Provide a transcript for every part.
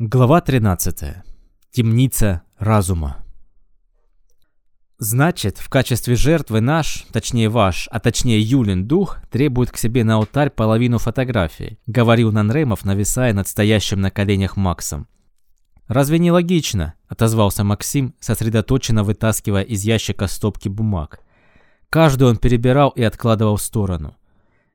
Глава 13. Темница разума. Значит, в качестве жертвы наш, точнее ваш, а точнее Юлин дух требует к себе на алтарь половину фотографии, говорил Нанремов, нависая над стоящим на коленях Максом. «Разве не логично?» – отозвался Максим, сосредоточенно вытаскивая из ящика стопки бумаг. Каждую он перебирал и откладывал в сторону.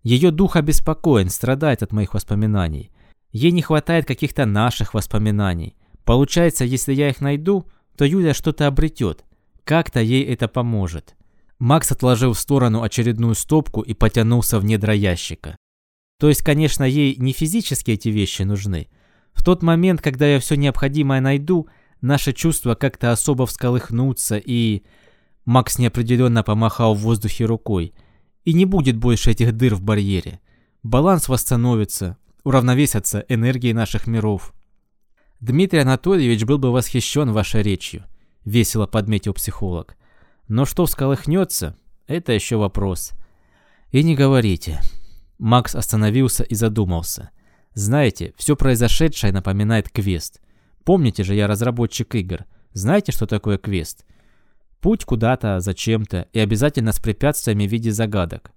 Ее дух обеспокоен, страдает от моих воспоминаний. Ей не хватает каких-то наших воспоминаний. Получается, если я их найду, то Юля что-то обретет. Как-то ей это поможет. Макс отложил в сторону очередную стопку и потянулся в недра ящика. То есть, конечно, ей не физически эти вещи нужны. В тот момент, когда я все необходимое найду, наши чувства как-то особо всколыхнутся и... Макс неопределенно помахал в воздухе рукой. И не будет больше этих дыр в барьере. Баланс восстановится, уравновесятся энергии наших миров. Дмитрий Анатольевич был бы восхищен вашей речью, весело подметил психолог. Но что всколыхнется, это еще вопрос. И не говорите. Макс остановился и задумался. Знаете, все произошедшее напоминает квест. Помните же, я разработчик игр. Знаете, что такое квест? Путь куда-то, зачем-то и обязательно с препятствиями в виде загадок.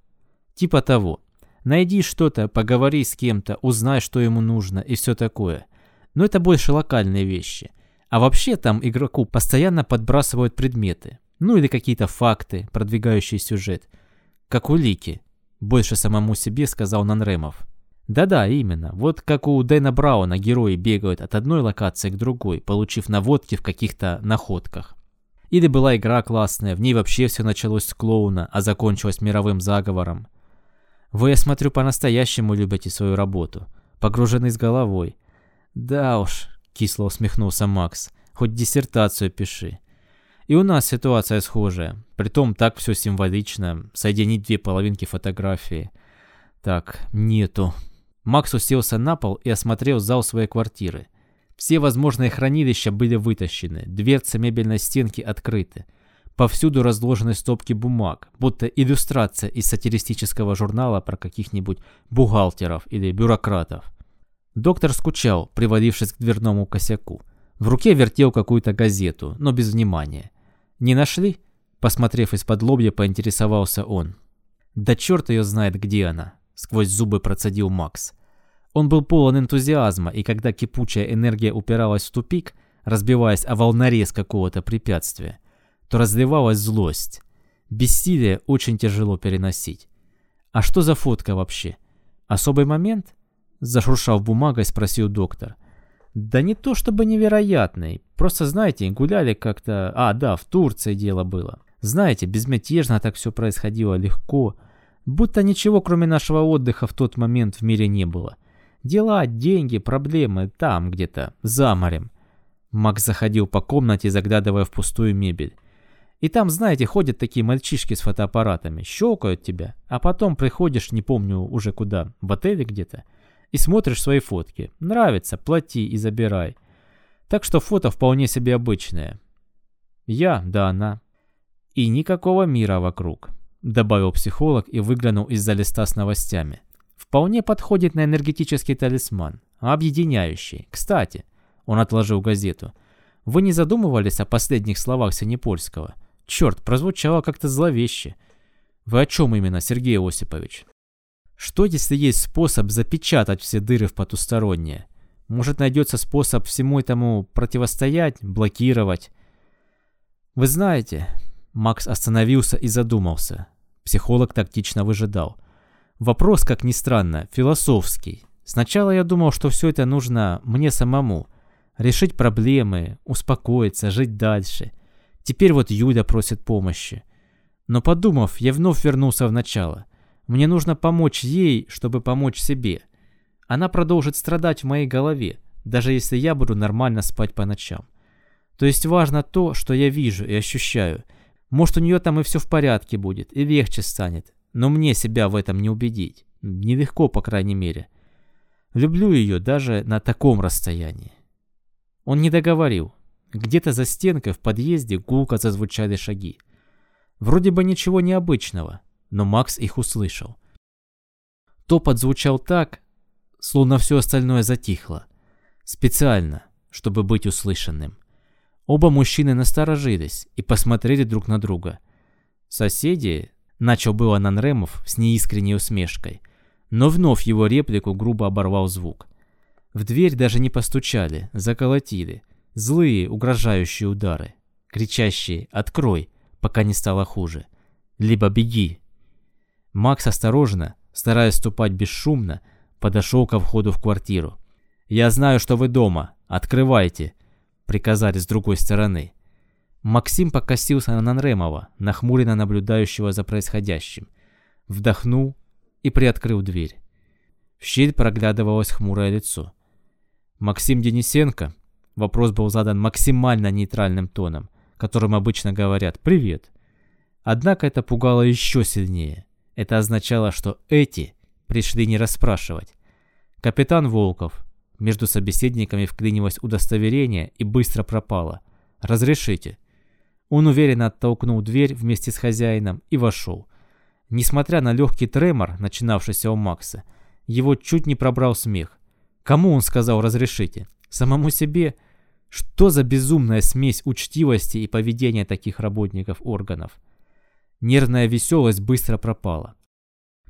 Типа того. Найди что-то, поговори с кем-то, узнай, что ему нужно и все такое. Но это больше локальные вещи. А вообще там игроку постоянно подбрасывают предметы. Ну или какие-то факты, продвигающие сюжет. Как улики. Больше самому себе сказал Нанремов. Да-да, именно. Вот как у Дэна Брауна герои бегают от одной локации к другой, получив наводки в каких-то находках. Или была игра классная, в ней вообще все началось с клоуна, а закончилось мировым заговором. Вы, я смотрю, по-настоящему любите свою работу. Погружены с головой. Да уж, кисло усмехнулся Макс. Хоть диссертацию пиши. И у нас ситуация схожая. Притом так все символично. Соединить две половинки фотографии. Так, нету. Макс уселся на пол и осмотрел зал своей квартиры. Все возможные хранилища были вытащены, дверцы мебельной стенки открыты. Повсюду разложены стопки бумаг, будто иллюстрация из сатиристического журнала про каких-нибудь бухгалтеров или бюрократов. Доктор скучал, привалившись к дверному косяку. В руке вертел какую-то газету, но без внимания. «Не нашли?» Посмотрев из-под лобья, поинтересовался он. «Да черт ее знает, где она!» Сквозь зубы процедил Макс. Он был полон энтузиазма, и когда кипучая энергия упиралась в тупик, разбиваясь о волнорез какого-то препятствия, то разливалась злость. Бессилие очень тяжело переносить. А что за фотка вообще? Особый момент? Зашуршав бумагой, спросил доктор. Да не то чтобы невероятный. Просто, знаете, гуляли как-то... А, да, в Турции дело было. Знаете, безмятежно так все происходило, легко. Будто ничего, кроме нашего отдыха в тот момент в мире не было. Дела, деньги, проблемы там где-то, за морем. Макс заходил по комнате, заглядывая в пустую мебель. И там, знаете, ходят такие мальчишки с фотоаппаратами, щелкают тебя, а потом приходишь, не помню уже куда, в отеле где-то, и смотришь свои фотки. Нравится, плати и забирай. Так что фото вполне себе обычное. Я, да она. И никакого мира вокруг, добавил психолог и выглянул из-за листа с новостями. Вполне подходит на энергетический талисман, объединяющий. Кстати, он отложил газету. Вы не задумывались о последних словах Синепольского? Черт, прозвучало как-то зловеще. Вы о чем именно, Сергей Осипович? Что, если есть способ запечатать все дыры в потустороннее? Может, найдется способ всему этому противостоять, блокировать? Вы знаете, Макс остановился и задумался. Психолог тактично выжидал. Вопрос, как ни странно, философский. Сначала я думал, что все это нужно мне самому. Решить проблемы, успокоиться, жить дальше – Теперь вот Юля просит помощи. Но подумав, я вновь вернулся в начало. Мне нужно помочь ей, чтобы помочь себе. Она продолжит страдать в моей голове, даже если я буду нормально спать по ночам. То есть важно то, что я вижу и ощущаю. Может, у нее там и все в порядке будет, и легче станет. Но мне себя в этом не убедить. Нелегко, по крайней мере. Люблю ее даже на таком расстоянии. Он не договорил. Где-то за стенкой в подъезде гулко зазвучали шаги. Вроде бы ничего необычного, но Макс их услышал. Топот звучал так, словно все остальное затихло. Специально, чтобы быть услышанным. Оба мужчины насторожились и посмотрели друг на друга. Соседи, начал было Нанремов с неискренней усмешкой, но вновь его реплику грубо оборвал звук. В дверь даже не постучали, заколотили. Злые, угрожающие удары. Кричащие «Открой!», пока не стало хуже. Либо «Беги!». Макс осторожно, стараясь ступать бесшумно, подошел ко входу в квартиру. «Я знаю, что вы дома. Открывайте!» Приказали с другой стороны. Максим покосился на Нанремова, нахмуренно наблюдающего за происходящим. Вдохнул и приоткрыл дверь. В щель проглядывалось хмурое лицо. «Максим Денисенко?» Вопрос был задан максимально нейтральным тоном, которым обычно говорят «привет». Однако это пугало еще сильнее. Это означало, что эти пришли не расспрашивать. Капитан Волков. Между собеседниками вклинилось удостоверение и быстро пропало. «Разрешите». Он уверенно оттолкнул дверь вместе с хозяином и вошел. Несмотря на легкий тремор, начинавшийся у Макса, его чуть не пробрал смех. Кому он сказал «разрешите»? Самому себе? Что за безумная смесь учтивости и поведения таких работников органов? Нервная веселость быстро пропала.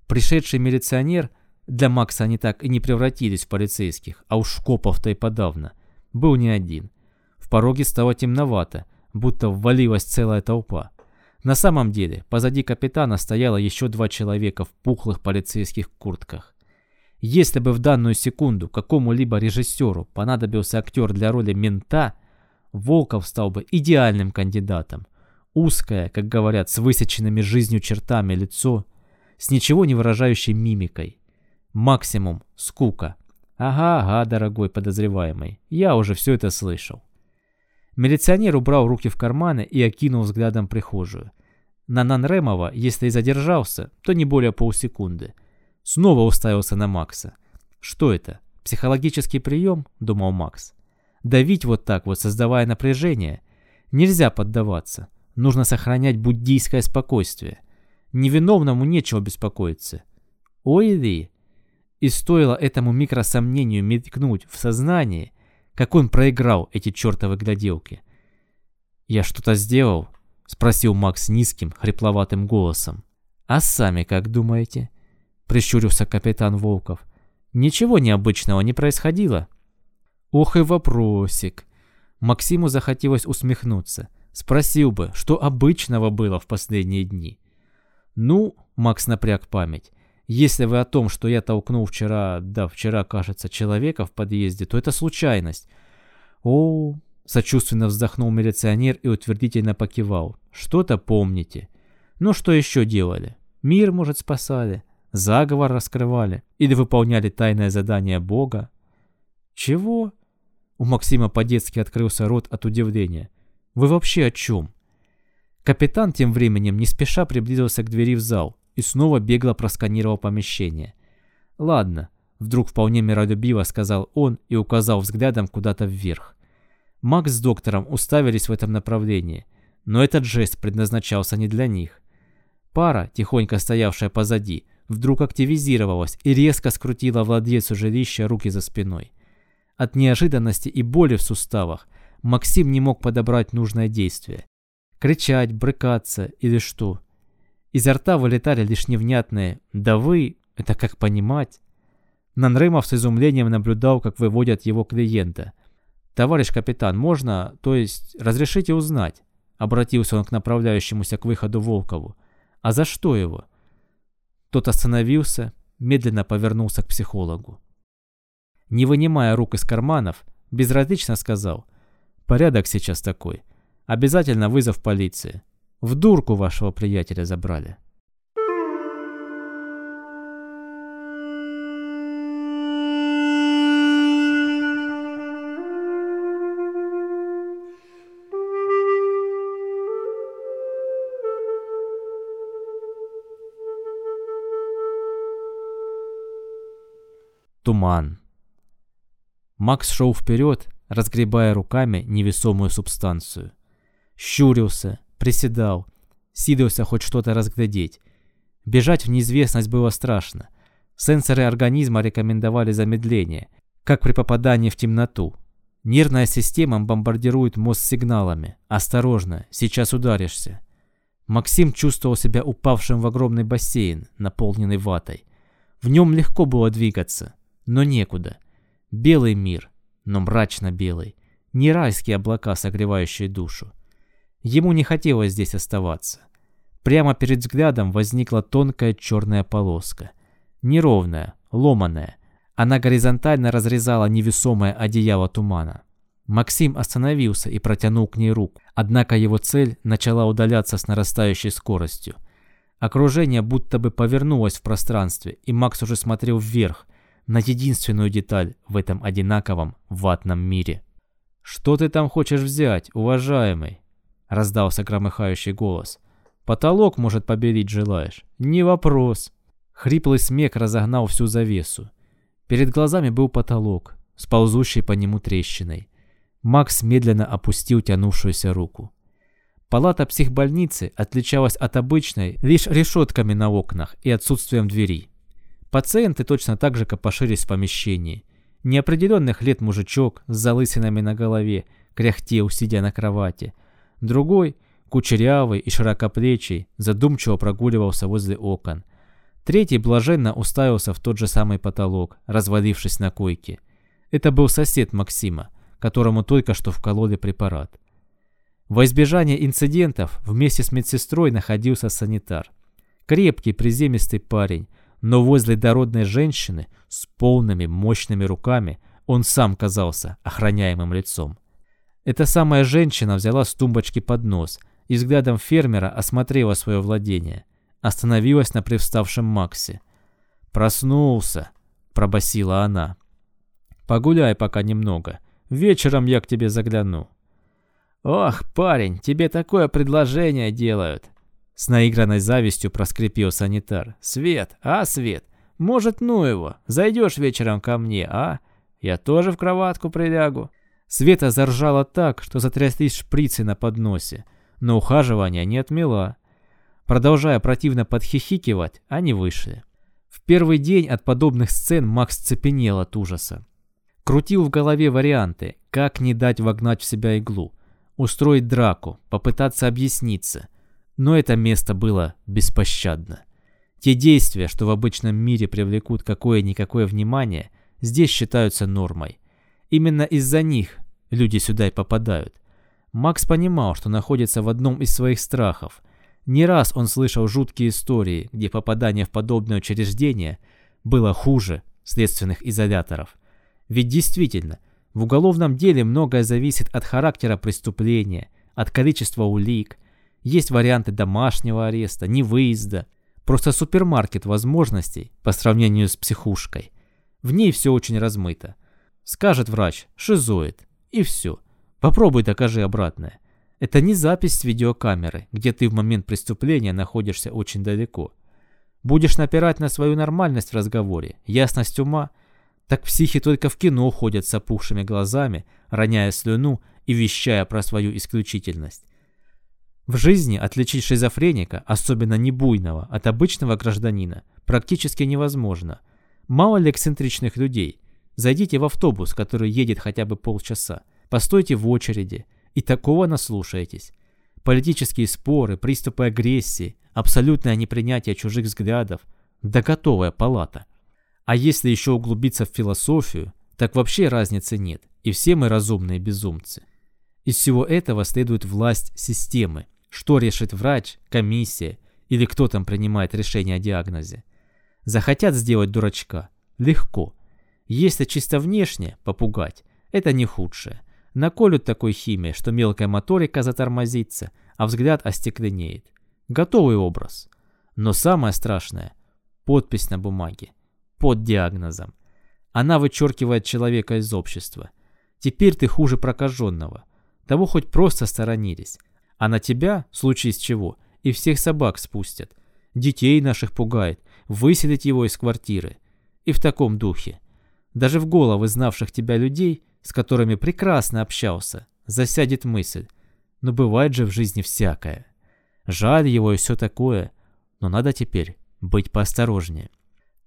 Пришедший милиционер, для Макса они так и не превратились в полицейских, а уж копов-то и подавно, был не один. В пороге стало темновато, будто ввалилась целая толпа. На самом деле, позади капитана стояло еще два человека в пухлых полицейских куртках. Если бы в данную секунду какому-либо режиссеру понадобился актер для роли мента, Волков стал бы идеальным кандидатом. Узкое, как говорят, с высеченными жизнью чертами лицо, с ничего не выражающей мимикой. Максимум – скука. Ага, ага, дорогой подозреваемый, я уже все это слышал. Милиционер убрал руки в карманы и окинул взглядом прихожую. На Нанремова, если и задержался, то не более полсекунды. Снова уставился на Макса. Что это? Психологический прием? Думал Макс. Давить вот так вот, создавая напряжение? Нельзя поддаваться. Нужно сохранять буддийское спокойствие. Невиновному нечего беспокоиться. Ой ли! И стоило этому микросомнению мелькнуть в сознании, как он проиграл эти чертовы гляделки. «Я что-то сделал?» — спросил Макс низким, хрипловатым голосом. «А сами как думаете?» — прищурился капитан Волков. «Ничего необычного не происходило». «Ох и вопросик!» Максиму захотелось усмехнуться. Спросил бы, что обычного было в последние дни. Ну, Макс напряг память. Если вы о том, что я толкнул вчера, да, вчера, кажется, человека в подъезде, то это случайность. О, сочувственно вздохнул милиционер и утвердительно покивал. Что-то помните. Ну что еще делали? Мир, может, спасали? Заговор раскрывали? Или выполняли тайное задание Бога? Чего? У Максима по-детски открылся рот от удивления. Вы вообще о чем? Капитан тем временем не спеша приблизился к двери в зал и снова бегло просканировал помещение. «Ладно», — вдруг вполне миролюбиво сказал он и указал взглядом куда-то вверх. Макс с доктором уставились в этом направлении, но этот жест предназначался не для них. Пара, тихонько стоявшая позади, вдруг активизировалась и резко скрутила владельцу жилища руки за спиной. От неожиданности и боли в суставах Максим не мог подобрать нужное действие. Кричать, брыкаться или что. Изо рта вылетали лишь невнятные «да вы, это как понимать?». Нанрымов с изумлением наблюдал, как выводят его клиента. «Товарищ капитан, можно, то есть, разрешите узнать?» Обратился он к направляющемуся к выходу Волкову. «А за что его?» Тот остановился, медленно повернулся к психологу. Не вынимая рук из карманов, безразлично сказал – Порядок сейчас такой. Обязательно вызов полиции. В дурку вашего приятеля забрали. Туман. Макс шел вперед, разгребая руками невесомую субстанцию. Щурился, приседал, силился хоть что-то разглядеть. Бежать в неизвестность было страшно. Сенсоры организма рекомендовали замедление, как при попадании в темноту. Нервная система бомбардирует мозг сигналами. «Осторожно, сейчас ударишься». Максим чувствовал себя упавшим в огромный бассейн, наполненный ватой. В нем легко было двигаться, но некуда. Белый мир, но мрачно белый. Не райские облака, согревающие душу. Ему не хотелось здесь оставаться. Прямо перед взглядом возникла тонкая черная полоска. Неровная, ломаная, она горизонтально разрезала невесомое одеяло тумана. Максим остановился и протянул к ней руку, однако его цель начала удаляться с нарастающей скоростью. Окружение будто бы повернулось в пространстве, и Макс уже смотрел вверх, на единственную деталь в этом одинаковом ватном мире. «Что ты там хочешь взять, уважаемый?» — раздался громыхающий голос. «Потолок, может, побелить желаешь?» «Не вопрос». Хриплый смех разогнал всю завесу. Перед глазами был потолок, с ползущей по нему трещиной. Макс медленно опустил тянувшуюся руку. Палата психбольницы отличалась от обычной лишь решетками на окнах и отсутствием двери. Пациенты точно так же копошились в помещении. Неопределенных лет мужичок с залысинами на голове кряхтел, сидя на кровати. Другой, кучерявый и широкоплечий, задумчиво прогуливался возле окон – Третий блаженно уставился в тот же самый потолок, развалившись на койке. Это был сосед Максима, которому только что вкололи препарат. Во избежание инцидентов вместе с медсестрой находился санитар. Крепкий, приземистый парень, но возле дородной женщины с полными мощными руками он сам казался охраняемым лицом. Эта самая женщина взяла с тумбочки поднос и взглядом фермера осмотрела свое владение – остановилась на привставшем Максе. «Проснулся», — пробасила она. «Погуляй пока немного. Вечером я к тебе загляну». «Ох, парень, тебе такое предложение делают!» С наигранной завистью проскрипел санитар. «Свет, а, Свет, может, ну его, зайдешь вечером ко мне, а? Я тоже в кроватку прилягу». Света заржала так, что затряслись шприцы на подносе, но ухаживания не отмела. Продолжая противно подхихикивать, они вышли. В первый день от подобных сцен Макс цепенел от ужаса. Крутил в голове варианты, как не дать вогнать в себя иглу, устроить драку, попытаться объясниться. Но это место было беспощадно. Те действия, что в обычном мире привлекут какое-никакое внимание, здесь считаются нормой. Именно из-за них люди сюда и попадают. Макс понимал, что находится в одном из своих страхов – не раз он слышал жуткие истории, где попадание в подобное учреждение было хуже следственных изоляторов. Ведь действительно, в уголовном деле многое зависит от характера преступления, от количества улик. Есть варианты домашнего ареста, невыезда. Просто супермаркет возможностей по сравнению с психушкой. В ней все очень размыто. Скажет врач, шизоид, и все. Попробуй докажи обратное. Это не запись с видеокамеры, где ты в момент преступления находишься очень далеко. Будешь напирать на свою нормальность в разговоре, ясность ума, так психи только в кино ходят с опухшими глазами, роняя слюну и вещая про свою исключительность. В жизни отличить шизофреника, особенно не буйного, от обычного гражданина, практически невозможно. Мало ли эксцентричных людей. Зайдите в автобус, который едет хотя бы полчаса. Постойте в очереди – и такого наслушаетесь. Политические споры, приступы агрессии, абсолютное непринятие чужих взглядов, да готовая палата. А если еще углубиться в философию, так вообще разницы нет, и все мы разумные безумцы. Из всего этого следует власть системы. Что решит врач, комиссия или кто там принимает решение о диагнозе. Захотят сделать дурачка? Легко. Если чисто внешне попугать, это не худшее. Наколют такой химией, что мелкая моторика затормозится, а взгляд остекленеет. Готовый образ. Но самое страшное – подпись на бумаге. Под диагнозом. Она вычеркивает человека из общества. Теперь ты хуже прокаженного. Того хоть просто сторонились. А на тебя, в случае с чего, и всех собак спустят. Детей наших пугает, выселить его из квартиры. И в таком духе. Даже в головы знавших тебя людей с которыми прекрасно общался, засядет мысль. Но бывает же в жизни всякое. Жаль его и все такое, но надо теперь быть поосторожнее.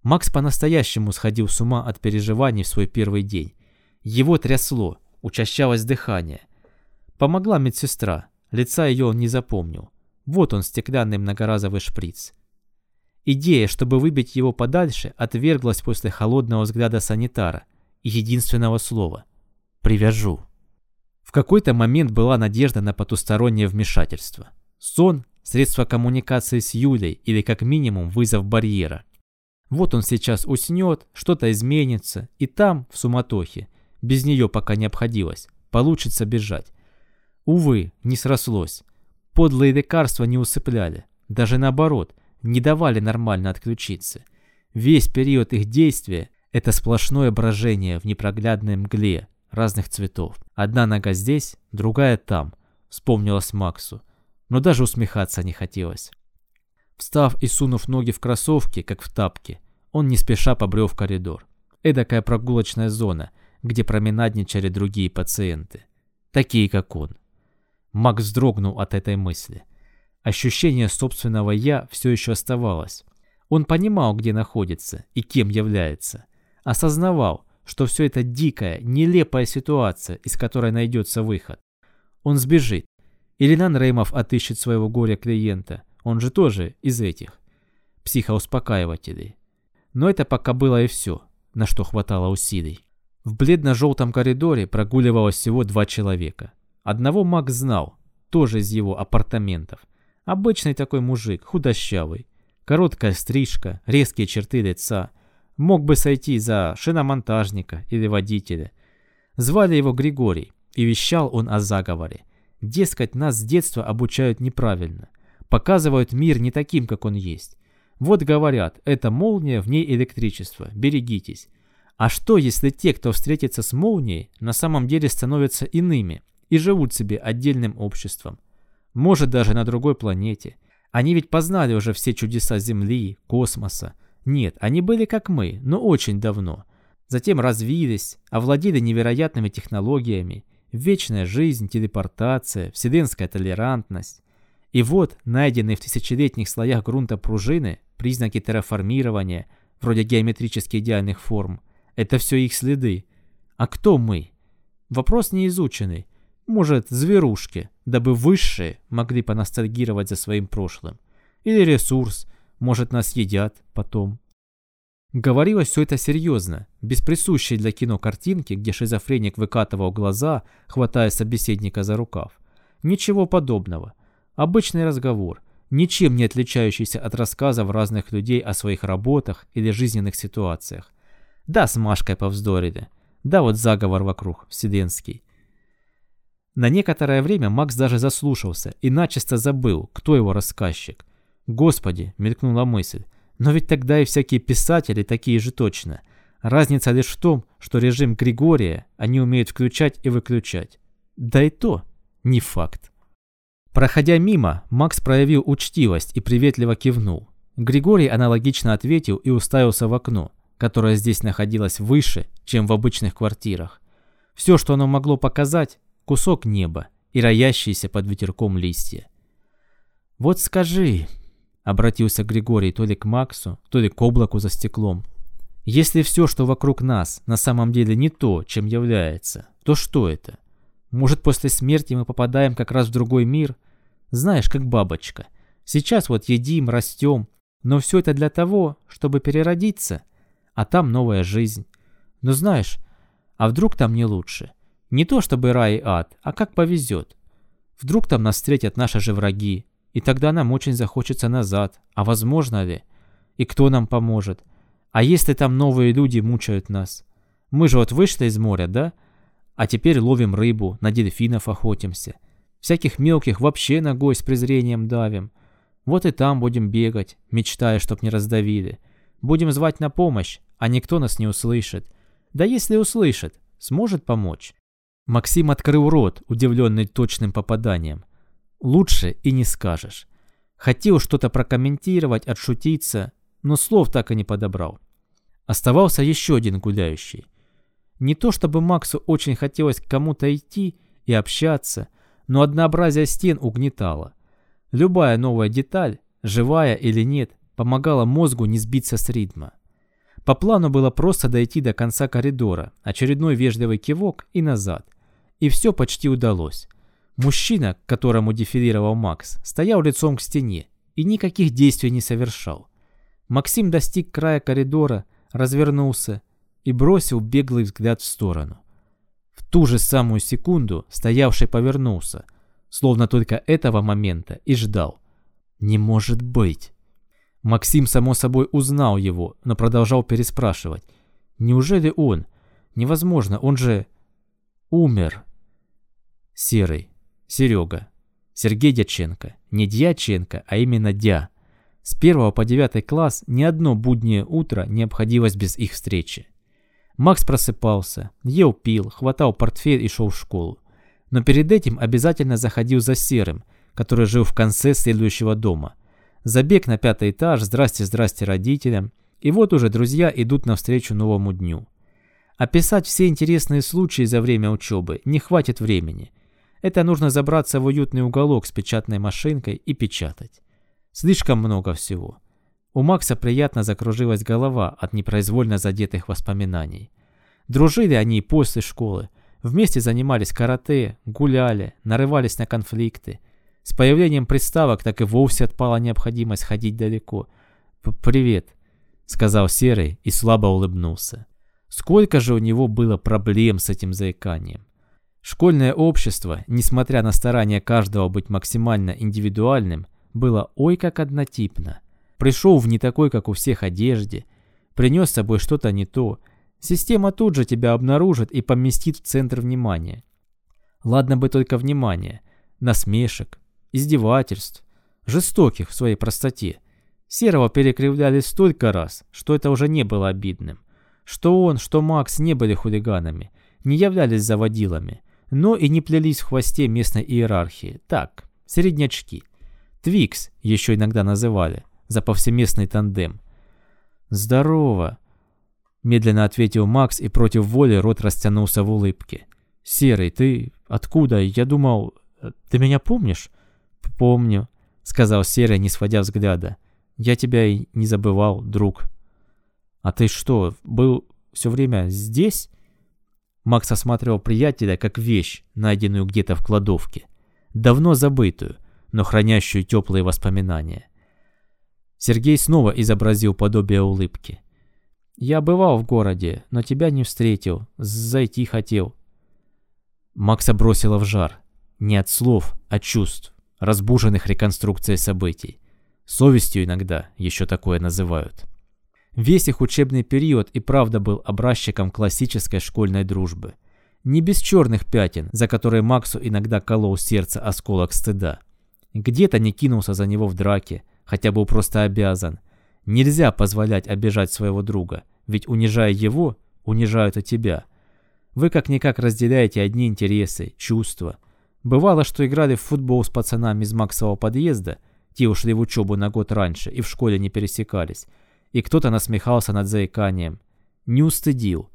Макс по-настоящему сходил с ума от переживаний в свой первый день. Его трясло, учащалось дыхание. Помогла медсестра, лица ее он не запомнил. Вот он, стеклянный многоразовый шприц. Идея, чтобы выбить его подальше, отверглась после холодного взгляда санитара и единственного слова «Привяжу». В какой-то момент была надежда на потустороннее вмешательство. Сон, средство коммуникации с Юлей или как минимум вызов барьера. Вот он сейчас уснет, что-то изменится, и там, в суматохе, без нее пока не обходилось, получится бежать. Увы, не срослось. Подлые лекарства не усыпляли, даже наоборот, не давали нормально отключиться. Весь период их действия – это сплошное брожение в непроглядной мгле разных цветов. Одна нога здесь, другая там, вспомнилось Максу, но даже усмехаться не хотелось. Встав и сунув ноги в кроссовки, как в тапки, он не спеша побрел в коридор. Эдакая прогулочная зона, где променадничали другие пациенты. Такие, как он. Макс вздрогнул от этой мысли. Ощущение собственного «я» все еще оставалось. Он понимал, где находится и кем является. Осознавал, что все это дикая, нелепая ситуация, из которой найдется выход. Он сбежит. Или Нанреймов отыщет своего горя-клиента. Он же тоже из этих. Психоуспокаивателей. Но это пока было и все, на что хватало усилий. В бледно-желтом коридоре прогуливалось всего два человека. Одного Макс знал, тоже из его апартаментов. Обычный такой мужик, худощавый. Короткая стрижка, резкие черты лица. Мог бы сойти за шиномонтажника или водителя. Звали его Григорий, и вещал он о заговоре. Дескать, нас с детства обучают неправильно. Показывают мир не таким, как он есть. Вот говорят, это молния, в ней электричество, берегитесь. А что, если те, кто встретится с молнией, на самом деле становятся иными и живут себе отдельным обществом? Может, даже на другой планете. Они ведь познали уже все чудеса Земли, космоса. Нет, они были как мы, но очень давно. Затем развились, овладели невероятными технологиями. Вечная жизнь, телепортация, вселенская толерантность. И вот, найденные в тысячелетних слоях грунта пружины, признаки терраформирования, вроде геометрически идеальных форм, это все их следы. А кто мы? Вопрос неизученный. Может, зверушки, дабы высшие могли поностальгировать за своим прошлым. Или ресурс, может, нас едят потом. Говорилось все это серьезно, без присущей для кино картинки, где шизофреник выкатывал глаза, хватая собеседника за рукав. Ничего подобного. Обычный разговор, ничем не отличающийся от рассказов разных людей о своих работах или жизненных ситуациях. Да, с Машкой повздорили. Да, вот заговор вокруг, вселенский. На некоторое время Макс даже заслушался и начисто забыл, кто его рассказчик. «Господи!» — мелькнула мысль. «Но ведь тогда и всякие писатели такие же точно. Разница лишь в том, что режим Григория они умеют включать и выключать. Да и то не факт». Проходя мимо, Макс проявил учтивость и приветливо кивнул. Григорий аналогично ответил и уставился в окно, которое здесь находилось выше, чем в обычных квартирах. Все, что оно могло показать, кусок неба и роящиеся под ветерком листья. «Вот скажи», — обратился Григорий то ли к Максу, то ли к облаку за стеклом, «если все, что вокруг нас, на самом деле не то, чем является, то что это? Может, после смерти мы попадаем как раз в другой мир? Знаешь, как бабочка. Сейчас вот едим, растем, но все это для того, чтобы переродиться, а там новая жизнь. Но знаешь, а вдруг там не лучше?» Не то чтобы рай и ад, а как повезет. Вдруг там нас встретят наши же враги, и тогда нам очень захочется назад. А возможно ли? И кто нам поможет? А если там новые люди мучают нас? Мы же вот вышли из моря, да? А теперь ловим рыбу, на дельфинов охотимся. Всяких мелких вообще ногой с презрением давим. Вот и там будем бегать, мечтая, чтоб не раздавили. Будем звать на помощь, а никто нас не услышит. Да если услышит, сможет помочь. Максим открыл рот, удивленный точным попаданием. Лучше и не скажешь. Хотел что-то прокомментировать, отшутиться, но слов так и не подобрал. Оставался еще один гуляющий. Не то чтобы Максу очень хотелось к кому-то идти и общаться, но однообразие стен угнетало. Любая новая деталь, живая или нет, помогала мозгу не сбиться с ритма. По плану было просто дойти до конца коридора, очередной вежливый кивок и назад – И все почти удалось. Мужчина, к которому дефилировал Макс, стоял лицом к стене и никаких действий не совершал. Максим достиг края коридора, развернулся и бросил беглый взгляд в сторону. В ту же самую секунду стоявший повернулся, словно только этого момента и ждал. «Не может быть!» Максим, само собой, узнал его, но продолжал переспрашивать. «Неужели он? Невозможно, он же... умер!» Серый. Серега. Сергей Дяченко. Не Дьяченко, а именно Дя. С первого по девятый класс ни одно буднее утро не обходилось без их встречи. Макс просыпался, ел, пил, хватал портфель и шел в школу. Но перед этим обязательно заходил за Серым, который жил в конце следующего дома. Забег на пятый этаж, здрасте-здрасте родителям, и вот уже друзья идут навстречу новому дню. Описать все интересные случаи за время учебы не хватит времени. Это нужно забраться в уютный уголок с печатной машинкой и печатать. Слишком много всего. У Макса приятно закружилась голова от непроизвольно задетых воспоминаний. Дружили они после школы. Вместе занимались карате, гуляли, нарывались на конфликты. С появлением приставок так и вовсе отпала необходимость ходить далеко. «Привет», — сказал Серый и слабо улыбнулся. Сколько же у него было проблем с этим заиканием. Школьное общество, несмотря на старания каждого быть максимально индивидуальным, было ой как однотипно. Пришел в не такой, как у всех, одежде, принес с собой что-то не то. Система тут же тебя обнаружит и поместит в центр внимания. Ладно бы только внимание, насмешек, издевательств, жестоких в своей простоте. Серого перекривляли столько раз, что это уже не было обидным. Что он, что Макс не были хулиганами, не являлись заводилами, но и не плелись в хвосте местной иерархии. Так, среднячки. Твикс еще иногда называли, за повсеместный тандем. «Здорово!» Медленно ответил Макс, и против воли рот растянулся в улыбке. «Серый, ты откуда? Я думал... Ты меня помнишь?» «Помню», — сказал Серый, не сводя взгляда. «Я тебя и не забывал, друг». «А ты что, был все время здесь?» Макс осматривал приятеля как вещь, найденную где-то в кладовке. Давно забытую, но хранящую теплые воспоминания. Сергей снова изобразил подобие улыбки. «Я бывал в городе, но тебя не встретил, зайти хотел». Макса бросила в жар. Не от слов, а чувств, разбуженных реконструкцией событий. Совестью иногда еще такое называют. Весь их учебный период и правда был образчиком классической школьной дружбы. Не без черных пятен, за которые Максу иногда колол сердце осколок стыда. Где-то не кинулся за него в драке, хотя был просто обязан. Нельзя позволять обижать своего друга, ведь унижая его, унижают и тебя. Вы как-никак разделяете одни интересы, чувства. Бывало, что играли в футбол с пацанами из Максового подъезда, те ушли в учебу на год раньше и в школе не пересекались, и кто-то насмехался над заиканием. Не устыдил.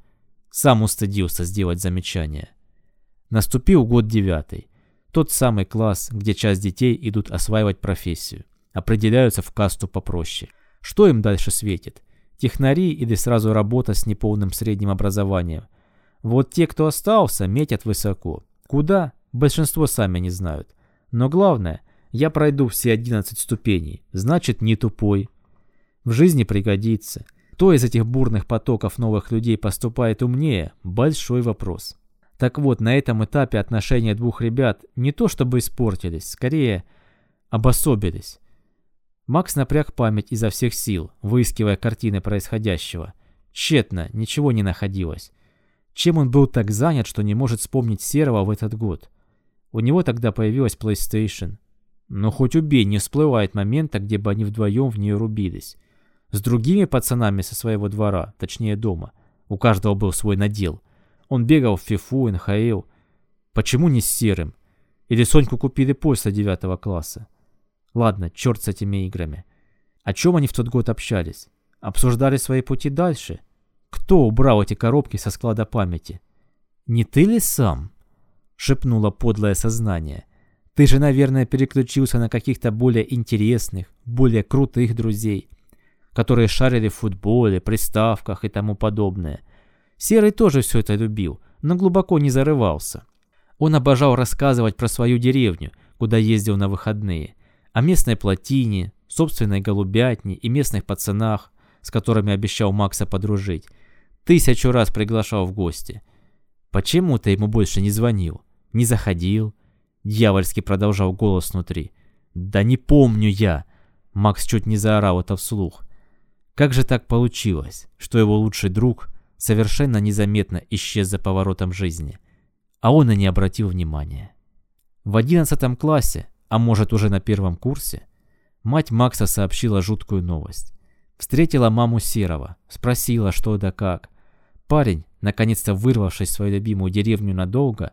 Сам устыдился сделать замечание. Наступил год девятый. Тот самый класс, где часть детей идут осваивать профессию. Определяются в касту попроще. Что им дальше светит? Технари или сразу работа с неполным средним образованием? Вот те, кто остался, метят высоко. Куда? Большинство сами не знают. Но главное, я пройду все 11 ступеней, значит не тупой, в жизни пригодится. Кто из этих бурных потоков новых людей поступает умнее – большой вопрос. Так вот, на этом этапе отношения двух ребят не то чтобы испортились, скорее обособились. Макс напряг память изо всех сил, выискивая картины происходящего. Тщетно, ничего не находилось. Чем он был так занят, что не может вспомнить Серого в этот год? У него тогда появилась PlayStation. Но хоть убей, не всплывает момента, где бы они вдвоем в нее рубились. С другими пацанами со своего двора, точнее дома. У каждого был свой надел. Он бегал в фифу, НХЛ. Почему не с серым? Или Соньку купили после девятого класса? Ладно, черт с этими играми. О чем они в тот год общались? Обсуждали свои пути дальше? Кто убрал эти коробки со склада памяти? Не ты ли сам? Шепнуло подлое сознание. Ты же, наверное, переключился на каких-то более интересных, более крутых друзей которые шарили в футболе, приставках и тому подобное. Серый тоже все это любил, но глубоко не зарывался. Он обожал рассказывать про свою деревню, куда ездил на выходные, о местной плотине, собственной голубятне и местных пацанах, с которыми обещал Макса подружить. Тысячу раз приглашал в гости. Почему ты ему больше не звонил? Не заходил? Дьявольски продолжал голос внутри. Да не помню я. Макс чуть не заорал это вслух. Как же так получилось, что его лучший друг совершенно незаметно исчез за поворотом жизни, а он и не обратил внимания. В одиннадцатом классе, а может уже на первом курсе, мать Макса сообщила жуткую новость. Встретила маму Серова, спросила, что да как. Парень, наконец-то вырвавшись в свою любимую деревню надолго,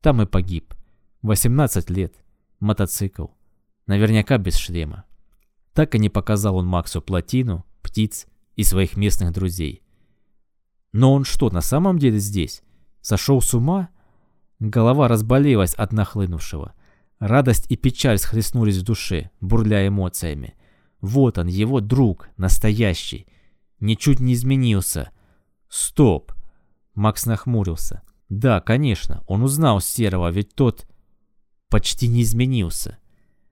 там и погиб. 18 лет, мотоцикл, наверняка без шлема. Так и не показал он Максу плотину, птиц и своих местных друзей. Но он что, на самом деле здесь? Сошел с ума? Голова разболелась от нахлынувшего. Радость и печаль схлестнулись в душе, бурля эмоциями. Вот он, его друг, настоящий. Ничуть не изменился. Стоп! Макс нахмурился. Да, конечно, он узнал Серого, ведь тот почти не изменился.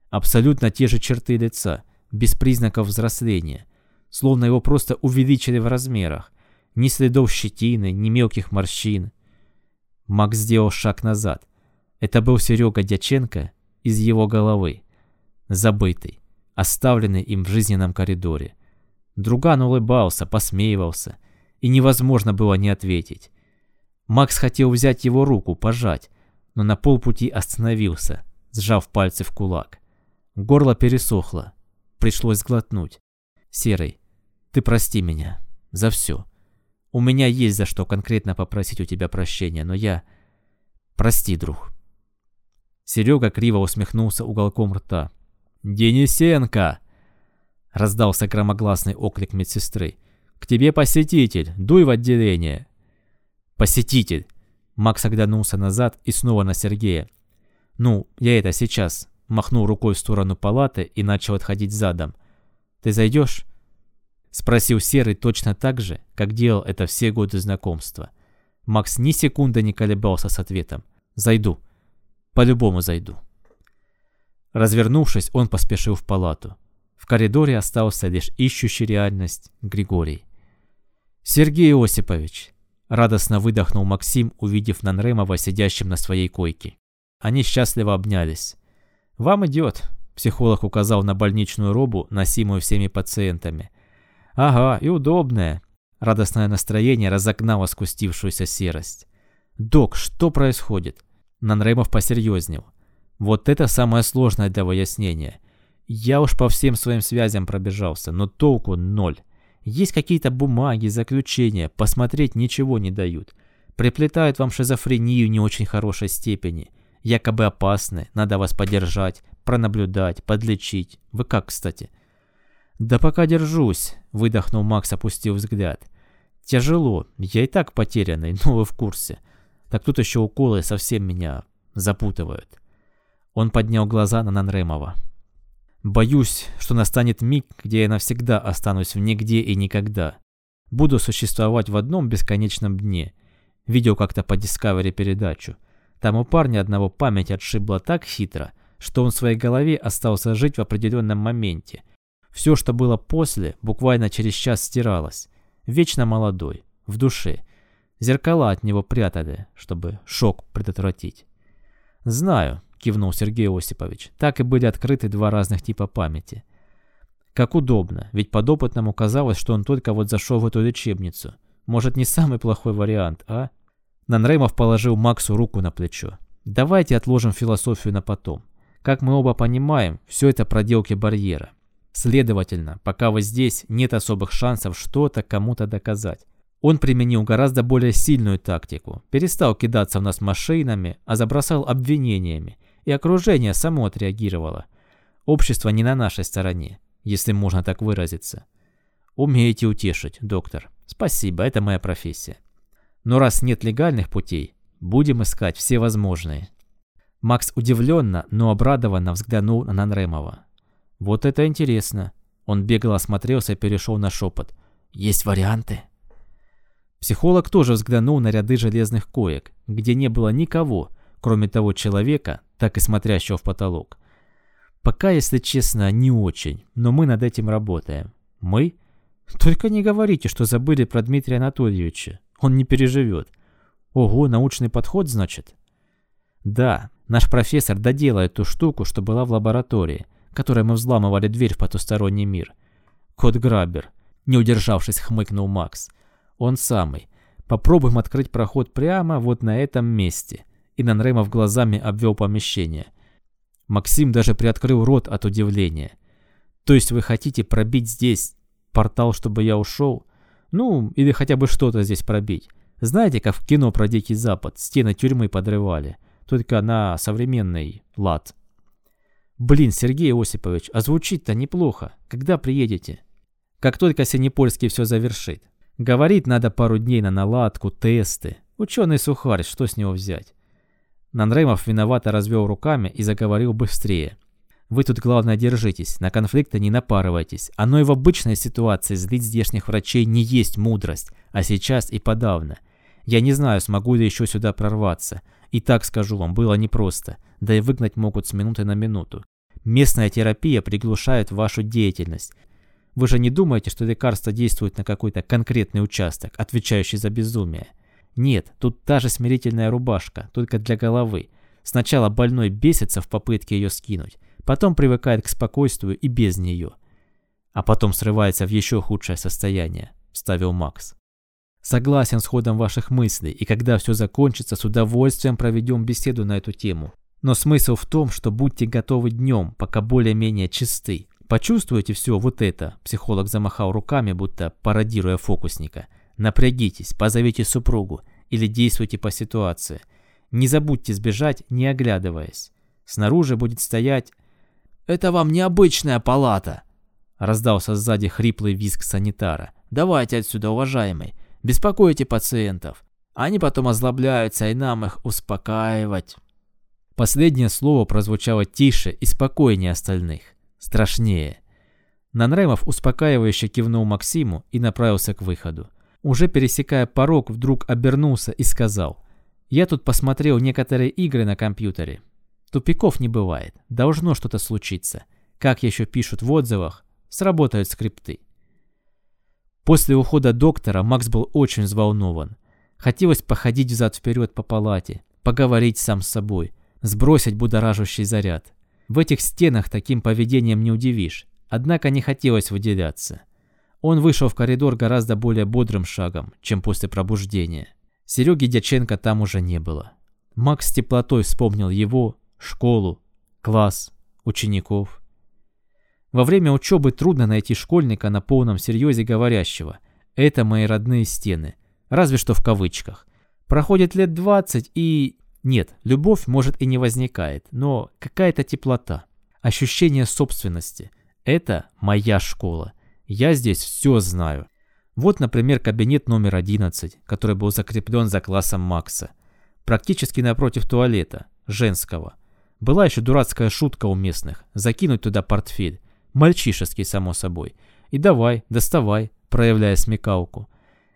Абсолютно те же черты лица, без признаков взросления. Словно его просто увеличили в размерах. Ни следов щетины, ни мелких морщин. Макс сделал шаг назад. Это был Серега Дяченко из его головы. Забытый оставленный им в жизненном коридоре. Друган улыбался, посмеивался, и невозможно было не ответить. Макс хотел взять его руку, пожать, но на полпути остановился, сжав пальцы в кулак. Горло пересохло, пришлось глотнуть. «Серый, ты прости меня за все. У меня есть за что конкретно попросить у тебя прощения, но я... Прости, друг». Серега криво усмехнулся уголком рта. «Денисенко!» — раздался громогласный оклик медсестры. «К тебе посетитель! Дуй в отделение!» «Посетитель!» Макс оглянулся назад и снова на Сергея. «Ну, я это сейчас!» Махнул рукой в сторону палаты и начал отходить задом. «Ты зайдешь?» Спросил Серый точно так же, как делал это все годы знакомства. Макс ни секунды не колебался с ответом. «Зайду. По-любому зайду». Развернувшись, он поспешил в палату. В коридоре остался лишь ищущий реальность Григорий. «Сергей Осипович!» — радостно выдохнул Максим, увидев Нанремова сидящим на своей койке. Они счастливо обнялись. «Вам идет», — психолог указал на больничную робу, носимую всеми пациентами. «Ага, и удобная». Радостное настроение разогнало скустившуюся серость. «Док, что происходит?» Нанремов посерьезнел. Вот это самое сложное для выяснения. Я уж по всем своим связям пробежался, но толку ноль. Есть какие-то бумаги, заключения, посмотреть ничего не дают. Приплетают вам шизофрению не очень хорошей степени. Якобы опасны, надо вас подержать, пронаблюдать, подлечить. Вы как, кстати? Да пока держусь, выдохнул Макс, опустив взгляд. Тяжело, я и так потерянный, но вы в курсе. Так тут еще уколы совсем меня запутывают. Он поднял глаза на Нанремова. «Боюсь, что настанет миг, где я навсегда останусь в нигде и никогда. Буду существовать в одном бесконечном дне. Видел как-то по Discovery передачу. Там у парня одного память отшибла так хитро, что он в своей голове остался жить в определенном моменте. Все, что было после, буквально через час стиралось. Вечно молодой, в душе. Зеркала от него прятали, чтобы шок предотвратить. Знаю, кивнул Сергей Осипович. Так и были открыты два разных типа памяти. Как удобно, ведь подопытному казалось, что он только вот зашел в эту лечебницу. Может, не самый плохой вариант, а? Нанремов положил Максу руку на плечо. Давайте отложим философию на потом. Как мы оба понимаем, все это проделки барьера. Следовательно, пока вы здесь, нет особых шансов что-то кому-то доказать. Он применил гораздо более сильную тактику. Перестал кидаться в нас машинами, а забросал обвинениями и окружение само отреагировало. Общество не на нашей стороне, если можно так выразиться. Умеете утешить, доктор. Спасибо, это моя профессия. Но раз нет легальных путей, будем искать все возможные. Макс удивленно, но обрадованно взглянул на Нанремова. Вот это интересно. Он бегло осмотрелся и перешел на шепот. Есть варианты? Психолог тоже взглянул на ряды железных коек, где не было никого, кроме того человека, так и смотрящего в потолок. Пока, если честно, не очень, но мы над этим работаем. Мы? Только не говорите, что забыли про Дмитрия Анатольевича. Он не переживет. Ого, научный подход, значит? Да, наш профессор доделает ту штуку, что была в лаборатории, которой мы взламывали дверь в потусторонний мир. Код-граббер. Не удержавшись, хмыкнул Макс. Он самый. Попробуем открыть проход прямо вот на этом месте. И Нанремов глазами обвел помещение. Максим даже приоткрыл рот от удивления. То есть вы хотите пробить здесь портал, чтобы я ушел? Ну, или хотя бы что-то здесь пробить. Знаете, как в кино про Дикий Запад стены тюрьмы подрывали? Только на современный лад. Блин, Сергей Осипович, а звучит-то неплохо. Когда приедете? Как только Синепольский все завершит. Говорит, надо пару дней на наладку, тесты. Ученый сухарь, что с него взять? Нанремов виновато развел руками и заговорил быстрее. Вы тут главное держитесь, на конфликты не напарывайтесь. Оно и в обычной ситуации злить здешних врачей не есть мудрость, а сейчас и подавно. Я не знаю, смогу ли еще сюда прорваться. И так скажу вам, было непросто, да и выгнать могут с минуты на минуту. Местная терапия приглушает вашу деятельность. Вы же не думаете, что лекарство действует на какой-то конкретный участок, отвечающий за безумие? Нет, тут та же смирительная рубашка, только для головы. Сначала больной бесится в попытке ее скинуть, потом привыкает к спокойствию и без нее. А потом срывается в еще худшее состояние, вставил Макс. Согласен с ходом ваших мыслей, и когда все закончится, с удовольствием проведем беседу на эту тему. Но смысл в том, что будьте готовы днем, пока более-менее чисты, Почувствуете все вот это, психолог замахал руками, будто пародируя фокусника. Напрягитесь, позовите супругу или действуйте по ситуации. Не забудьте сбежать, не оглядываясь. Снаружи будет стоять... «Это вам необычная палата!» Раздался сзади хриплый визг санитара. «Давайте отсюда, уважаемый. Беспокойте пациентов. Они потом озлобляются, и нам их успокаивать». Последнее слово прозвучало тише и спокойнее остальных страшнее. Нанремов успокаивающе кивнул Максиму и направился к выходу. Уже пересекая порог, вдруг обернулся и сказал. «Я тут посмотрел некоторые игры на компьютере. Тупиков не бывает. Должно что-то случиться. Как еще пишут в отзывах, сработают скрипты». После ухода доктора Макс был очень взволнован. Хотелось походить взад-вперед по палате, поговорить сам с собой, сбросить будоражащий заряд. В этих стенах таким поведением не удивишь, однако не хотелось выделяться. Он вышел в коридор гораздо более бодрым шагом, чем после пробуждения. Сереги Дяченко там уже не было. Макс с теплотой вспомнил его, школу, класс, учеников. Во время учебы трудно найти школьника на полном серьезе говорящего «это мои родные стены», разве что в кавычках. Проходит лет 20 и нет, любовь может и не возникает, но какая-то теплота, ощущение собственности. Это моя школа. Я здесь все знаю. Вот, например, кабинет номер 11, который был закреплен за классом Макса. Практически напротив туалета, женского. Была еще дурацкая шутка у местных, закинуть туда портфель. Мальчишеский, само собой. И давай, доставай, проявляя смекалку.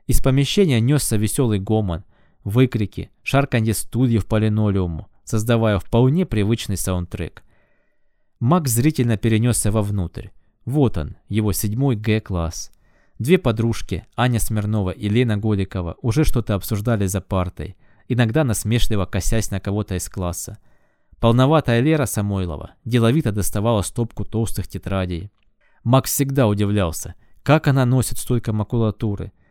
Из помещения несся веселый гомон – выкрики, шарканье стульев по линолеуму, создавая вполне привычный саундтрек. Макс зрительно перенесся вовнутрь. Вот он, его седьмой Г-класс. Две подружки, Аня Смирнова и Лена Голикова, уже что-то обсуждали за партой, иногда насмешливо косясь на кого-то из класса. Полноватая Лера Самойлова деловито доставала стопку толстых тетрадей. Макс всегда удивлялся, как она носит столько макулатуры –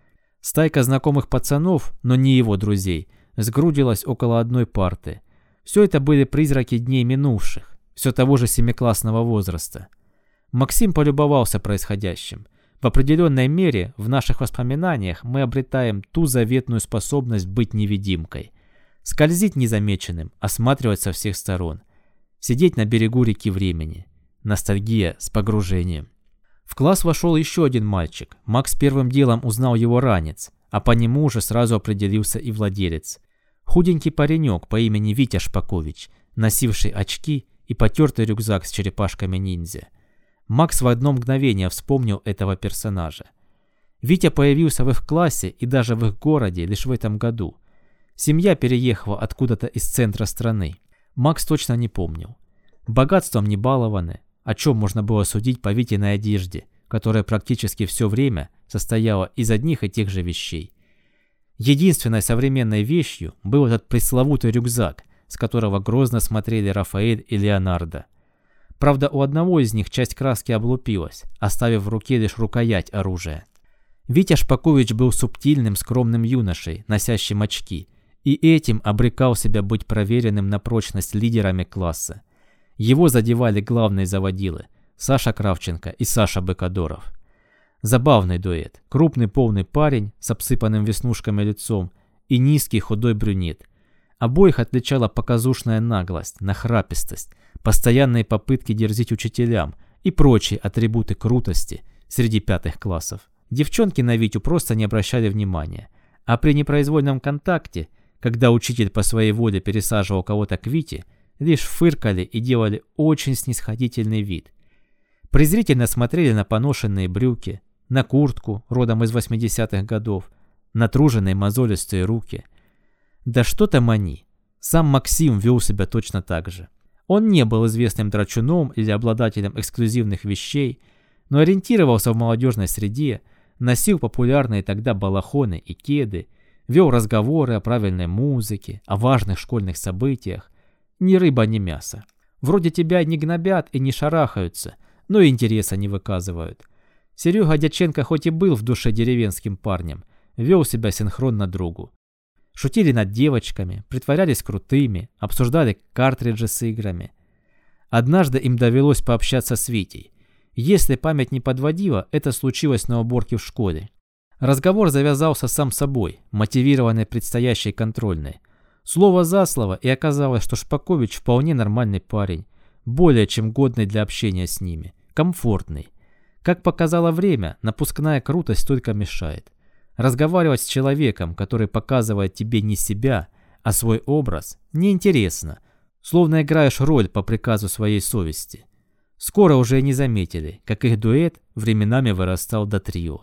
Стайка знакомых пацанов, но не его друзей, сгрудилась около одной парты. Все это были призраки дней минувших, все того же семиклассного возраста. Максим полюбовался происходящим. В определенной мере в наших воспоминаниях мы обретаем ту заветную способность быть невидимкой. Скользить незамеченным, осматривать со всех сторон. Сидеть на берегу реки времени. Ностальгия с погружением. В класс вошел еще один мальчик. Макс первым делом узнал его ранец, а по нему уже сразу определился и владелец. Худенький паренек по имени Витя Шпакович, носивший очки и потертый рюкзак с черепашками ниндзя. Макс в одно мгновение вспомнил этого персонажа. Витя появился в их классе и даже в их городе лишь в этом году. Семья переехала откуда-то из центра страны. Макс точно не помнил. Богатством не балованы, о чем можно было судить по Витиной одежде, которая практически все время состояла из одних и тех же вещей. Единственной современной вещью был этот пресловутый рюкзак, с которого грозно смотрели Рафаэль и Леонардо. Правда, у одного из них часть краски облупилась, оставив в руке лишь рукоять оружия. Витя Шпакович был субтильным, скромным юношей, носящим очки, и этим обрекал себя быть проверенным на прочность лидерами класса. Его задевали главные заводилы – Саша Кравченко и Саша Бекадоров. Забавный дуэт. Крупный полный парень с обсыпанным веснушками лицом и низкий худой брюнет. Обоих отличала показушная наглость, нахрапистость, постоянные попытки дерзить учителям и прочие атрибуты крутости среди пятых классов. Девчонки на Витю просто не обращали внимания, а при непроизвольном контакте, когда учитель по своей воле пересаживал кого-то к Вите, лишь фыркали и делали очень снисходительный вид. Презрительно смотрели на поношенные брюки, на куртку, родом из 80-х годов, на труженные мозолистые руки. Да что там они? Сам Максим вел себя точно так же. Он не был известным драчуном или обладателем эксклюзивных вещей, но ориентировался в молодежной среде, носил популярные тогда балахоны и кеды, вел разговоры о правильной музыке, о важных школьных событиях. Ни рыба, ни мясо. Вроде тебя не гнобят и не шарахаются, но и интереса не выказывают. Серега Дяченко хоть и был в душе деревенским парнем, вел себя синхронно другу. Шутили над девочками, притворялись крутыми, обсуждали картриджи с играми. Однажды им довелось пообщаться с Витей. Если память не подводила, это случилось на уборке в школе. Разговор завязался сам собой, мотивированный предстоящей контрольной. Слово за слово, и оказалось, что Шпакович вполне нормальный парень, более чем годный для общения с ними, комфортный. Как показало время, напускная крутость только мешает. Разговаривать с человеком, который показывает тебе не себя, а свой образ, неинтересно, словно играешь роль по приказу своей совести. Скоро уже не заметили, как их дуэт временами вырастал до трио.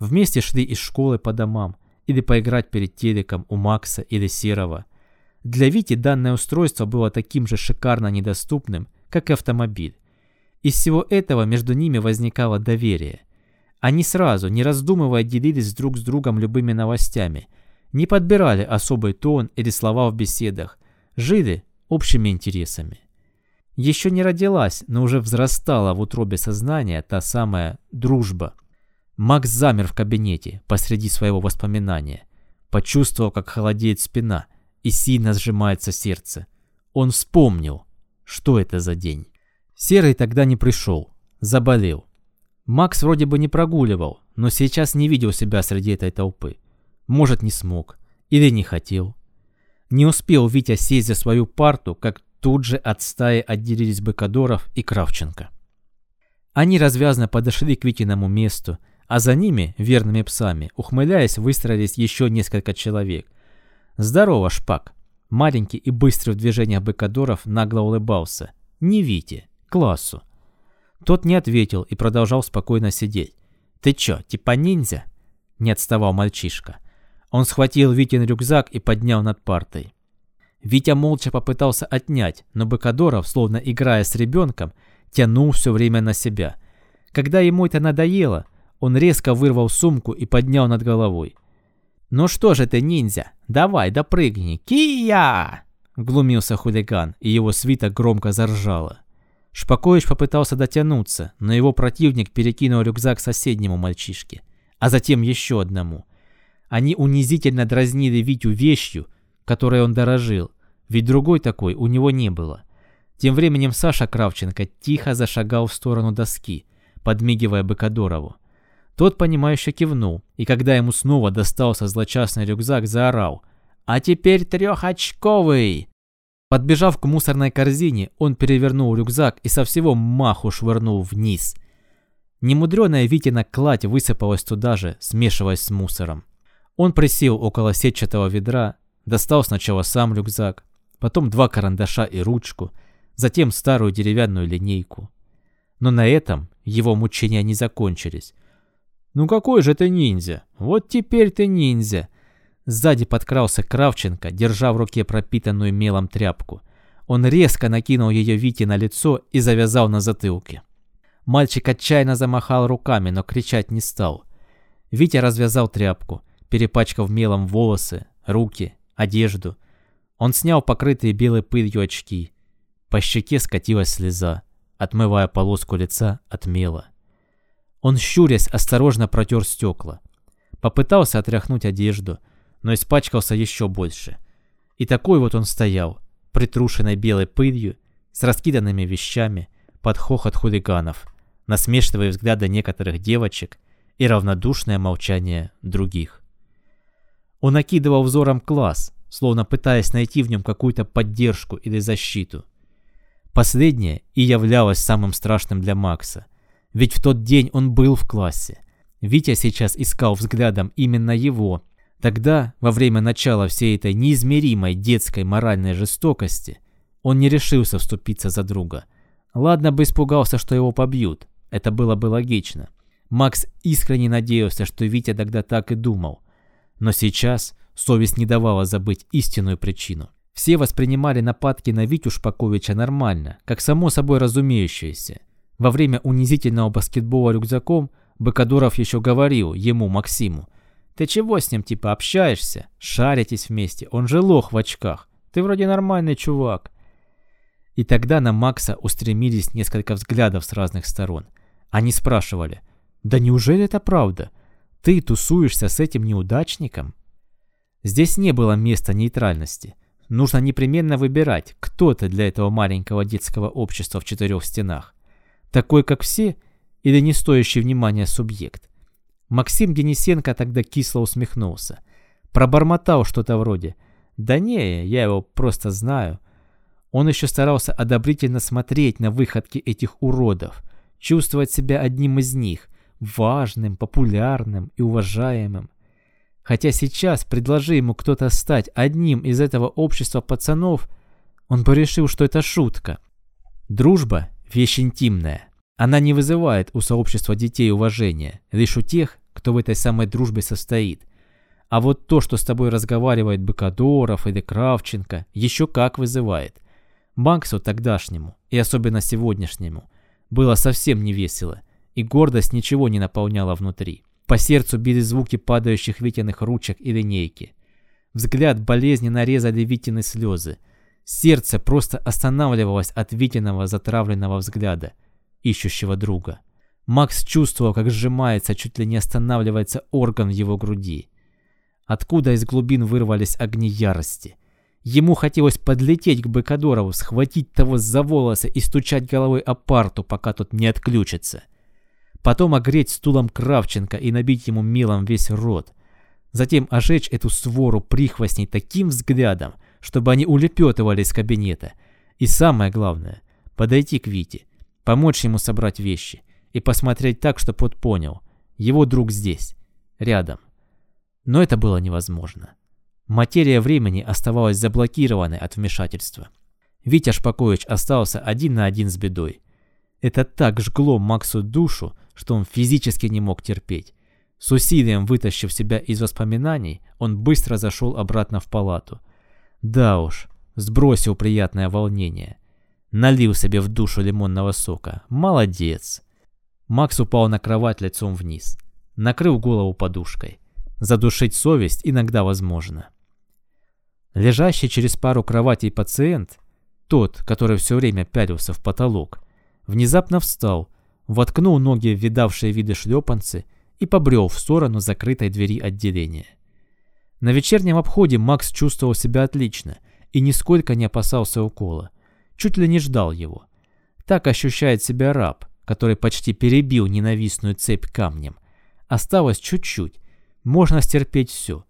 Вместе шли из школы по домам или поиграть перед телеком у Макса или Серого. Для Вити данное устройство было таким же шикарно недоступным, как и автомобиль. Из всего этого между ними возникало доверие – они сразу, не раздумывая, делились друг с другом любыми новостями, не подбирали особый тон или слова в беседах, жили общими интересами. Еще не родилась, но уже взрастала в утробе сознания та самая дружба. Макс замер в кабинете посреди своего воспоминания. Почувствовал, как холодеет спина и сильно сжимается сердце. Он вспомнил, что это за день. Серый тогда не пришел, заболел. Макс вроде бы не прогуливал, но сейчас не видел себя среди этой толпы. Может, не смог. Или не хотел. Не успел Витя сесть за свою парту, как тут же от стаи отделились Быкадоров и Кравченко. Они развязно подошли к Витиному месту, а за ними, верными псами, ухмыляясь, выстроились еще несколько человек. «Здорово, Шпак!» Маленький и быстрый в движениях Быкадоров нагло улыбался. «Не Вите, классу!» Тот не ответил и продолжал спокойно сидеть. «Ты чё, типа ниндзя?» Не отставал мальчишка. Он схватил Витин рюкзак и поднял над партой. Витя молча попытался отнять, но Быкадоров, словно играя с ребенком, тянул все время на себя. Когда ему это надоело, он резко вырвал сумку и поднял над головой. «Ну что же ты, ниндзя, давай, допрыгни, кия!» Глумился хулиган, и его свита громко заржала. Шпакович попытался дотянуться, но его противник перекинул рюкзак соседнему мальчишке, а затем еще одному. Они унизительно дразнили Витю вещью, которой он дорожил, ведь другой такой у него не было. Тем временем Саша Кравченко тихо зашагал в сторону доски, подмигивая Быкадорову. Тот, понимающе кивнул, и когда ему снова достался злочастный рюкзак, заорал «А теперь трехочковый!» Подбежав к мусорной корзине, он перевернул рюкзак и со всего маху швырнул вниз. Немудреная Витина кладь высыпалась туда же, смешиваясь с мусором. Он присел около сетчатого ведра, достал сначала сам рюкзак, потом два карандаша и ручку, затем старую деревянную линейку. Но на этом его мучения не закончились. «Ну какой же ты ниндзя? Вот теперь ты ниндзя!» Сзади подкрался Кравченко, держа в руке пропитанную мелом тряпку. Он резко накинул ее Вите на лицо и завязал на затылке. Мальчик отчаянно замахал руками, но кричать не стал. Витя развязал тряпку, перепачкав мелом волосы, руки, одежду. Он снял покрытые белой пылью очки. По щеке скатилась слеза, отмывая полоску лица от мела. Он, щурясь, осторожно протер стекла. Попытался отряхнуть одежду, но испачкался еще больше. И такой вот он стоял, притрушенной белой пылью, с раскиданными вещами, под хохот хулиганов, насмешливые взгляды некоторых девочек и равнодушное молчание других. Он окидывал взором класс, словно пытаясь найти в нем какую-то поддержку или защиту. Последнее и являлось самым страшным для Макса. Ведь в тот день он был в классе. Витя сейчас искал взглядом именно его, Тогда, во время начала всей этой неизмеримой детской моральной жестокости, он не решился вступиться за друга. Ладно бы испугался, что его побьют. Это было бы логично. Макс искренне надеялся, что Витя тогда так и думал. Но сейчас совесть не давала забыть истинную причину. Все воспринимали нападки на Витю Шпаковича нормально, как само собой разумеющееся. Во время унизительного баскетбола рюкзаком Быкадуров еще говорил ему, Максиму, ты чего с ним типа общаешься? Шаритесь вместе, он же лох в очках. Ты вроде нормальный чувак. И тогда на Макса устремились несколько взглядов с разных сторон. Они спрашивали, да неужели это правда? Ты тусуешься с этим неудачником? Здесь не было места нейтральности. Нужно непременно выбирать, кто ты для этого маленького детского общества в четырех стенах. Такой, как все, или не стоящий внимания субъект. Максим Денисенко тогда кисло усмехнулся. Пробормотал что-то вроде «Да не, я его просто знаю». Он еще старался одобрительно смотреть на выходки этих уродов, чувствовать себя одним из них, важным, популярным и уважаемым. Хотя сейчас, предложи ему кто-то стать одним из этого общества пацанов, он бы решил, что это шутка. Дружба – вещь интимная. Она не вызывает у сообщества детей уважения, лишь у тех, кто в этой самой дружбе состоит. А вот то, что с тобой разговаривает Быкадоров или Кравченко, еще как вызывает. Максу тогдашнему, и особенно сегодняшнему, было совсем не весело, и гордость ничего не наполняла внутри. По сердцу били звуки падающих Витиных ручек и линейки. Взгляд болезненно резали Витины слезы. Сердце просто останавливалось от Витиного затравленного взгляда, ищущего друга. Макс чувствовал, как сжимается, чуть ли не останавливается орган в его груди. Откуда из глубин вырвались огни ярости. Ему хотелось подлететь к Быкадорову, схватить того за волосы и стучать головой о парту, пока тот не отключится. Потом огреть стулом Кравченко и набить ему мелом весь рот. Затем ожечь эту свору прихвостней таким взглядом, чтобы они улепетывали из кабинета. И самое главное, подойти к Вите, помочь ему собрать вещи и посмотреть так, чтобы он понял, его друг здесь, рядом. Но это было невозможно. Материя времени оставалась заблокированной от вмешательства. Витя Шпакович остался один на один с бедой. Это так жгло Максу душу, что он физически не мог терпеть. С усилием вытащив себя из воспоминаний, он быстро зашел обратно в палату. Да уж, сбросил приятное волнение. Налил себе в душу лимонного сока. Молодец. Макс упал на кровать лицом вниз. Накрыл голову подушкой. Задушить совесть иногда возможно. Лежащий через пару кроватей пациент, тот, который все время пялился в потолок, внезапно встал, воткнул ноги в видавшие виды шлепанцы и побрел в сторону закрытой двери отделения. На вечернем обходе Макс чувствовал себя отлично и нисколько не опасался укола. Чуть ли не ждал его. Так ощущает себя раб, который почти перебил ненавистную цепь камнем. Осталось чуть-чуть. Можно стерпеть все.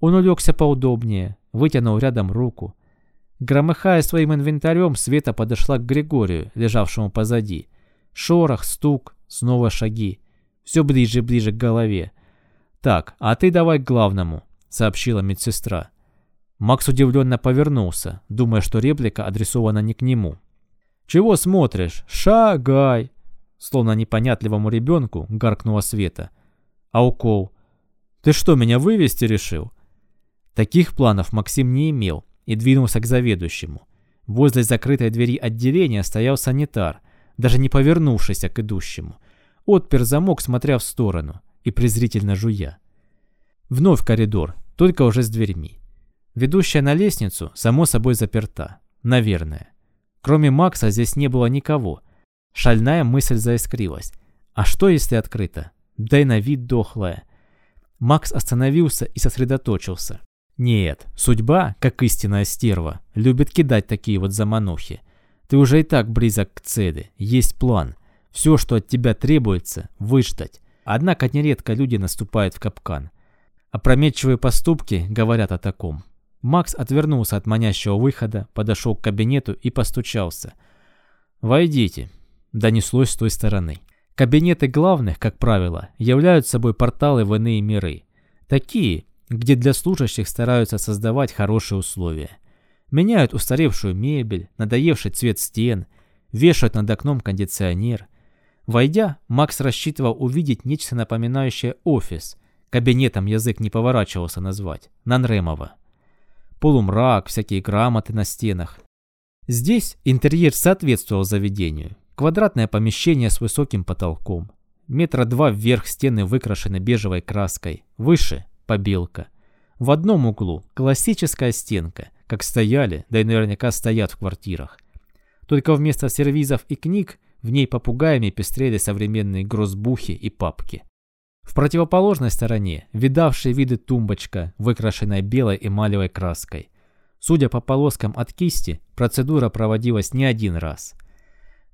Он улегся поудобнее, вытянул рядом руку. Громыхая своим инвентарем, Света подошла к Григорию, лежавшему позади. Шорох, стук, снова шаги. Все ближе и ближе к голове. «Так, а ты давай к главному», — сообщила медсестра. Макс удивленно повернулся, думая, что реплика адресована не к нему. «Чего смотришь? Шагай!» Словно непонятливому ребенку гаркнула Света. А укол? Ты что, меня вывести решил? Таких планов Максим не имел и двинулся к заведующему. Возле закрытой двери отделения стоял санитар, даже не повернувшийся к идущему. Отпер замок, смотря в сторону и презрительно жуя. Вновь коридор, только уже с дверьми. Ведущая на лестницу, само собой, заперта. Наверное. Кроме Макса здесь не было никого. Шальная мысль заискрилась. А что, если открыто? Да и на вид дохлая. Макс остановился и сосредоточился. Нет, судьба, как истинная стерва, любит кидать такие вот заманухи. Ты уже и так близок к цели, есть план. Все, что от тебя требуется, выждать. Однако нередко люди наступают в капкан. Опрометчивые поступки говорят о таком. Макс отвернулся от манящего выхода, подошел к кабинету и постучался. «Войдите», — донеслось с той стороны. Кабинеты главных, как правило, являются собой порталы в иные миры. Такие, где для служащих стараются создавать хорошие условия. Меняют устаревшую мебель, надоевший цвет стен, вешают над окном кондиционер. Войдя, Макс рассчитывал увидеть нечто напоминающее офис. Кабинетом язык не поворачивался назвать. Нанремова. Полумрак, всякие грамоты на стенах. Здесь интерьер соответствовал заведению. Квадратное помещение с высоким потолком. Метра два вверх стены выкрашены бежевой краской. Выше – побелка. В одном углу – классическая стенка, как стояли, да и наверняка стоят в квартирах. Только вместо сервизов и книг в ней попугаями пестрели современные грозбухи и папки. В противоположной стороне видавшие виды тумбочка, выкрашенная белой эмалевой краской. Судя по полоскам от кисти, процедура проводилась не один раз.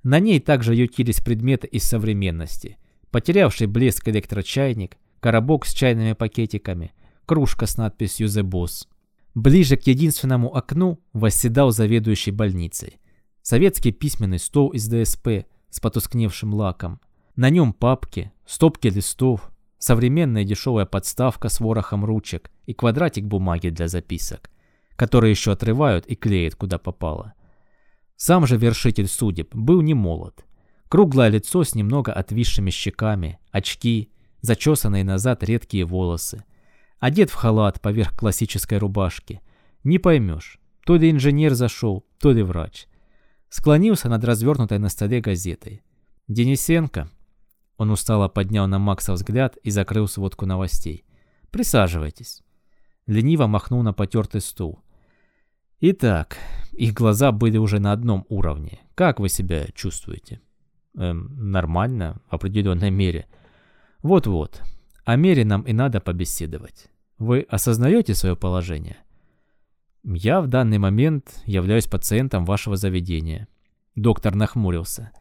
На ней также ютились предметы из современности. Потерявший блеск электрочайник, коробок с чайными пакетиками, кружка с надписью «The Boss». Ближе к единственному окну восседал заведующий больницей. Советский письменный стол из ДСП с потускневшим лаком. На нем папки, стопки листов, современная дешевая подставка с ворохом ручек и квадратик бумаги для записок, которые еще отрывают и клеят куда попало. Сам же вершитель судеб был не молод. Круглое лицо с немного отвисшими щеками, очки, зачесанные назад редкие волосы. Одет в халат поверх классической рубашки. Не поймешь, то ли инженер зашел, то ли врач. Склонился над развернутой на столе газетой. Денисенко, он устало поднял на Макса взгляд и закрыл сводку новостей. «Присаживайтесь». Лениво махнул на потертый стул. «Итак, их глаза были уже на одном уровне. Как вы себя чувствуете?» «Эм, нормально, в определенной мере. Вот-вот, о мере нам и надо побеседовать. Вы осознаете свое положение?» «Я в данный момент являюсь пациентом вашего заведения». Доктор нахмурился.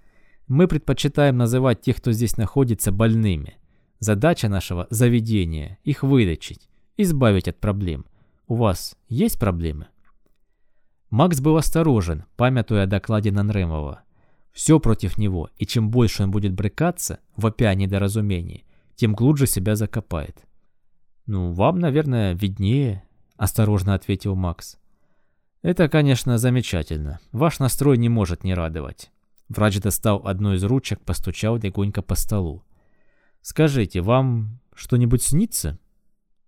Мы предпочитаем называть тех, кто здесь находится, больными. Задача нашего заведения – их вылечить, избавить от проблем. У вас есть проблемы? Макс был осторожен, памятуя о докладе Нанремова. Все против него, и чем больше он будет брыкаться, вопя о недоразумении, тем глубже себя закопает. «Ну, вам, наверное, виднее», – осторожно ответил Макс. «Это, конечно, замечательно. Ваш настрой не может не радовать. Врач достал одну из ручек, постучал легонько по столу. «Скажите, вам что-нибудь снится?»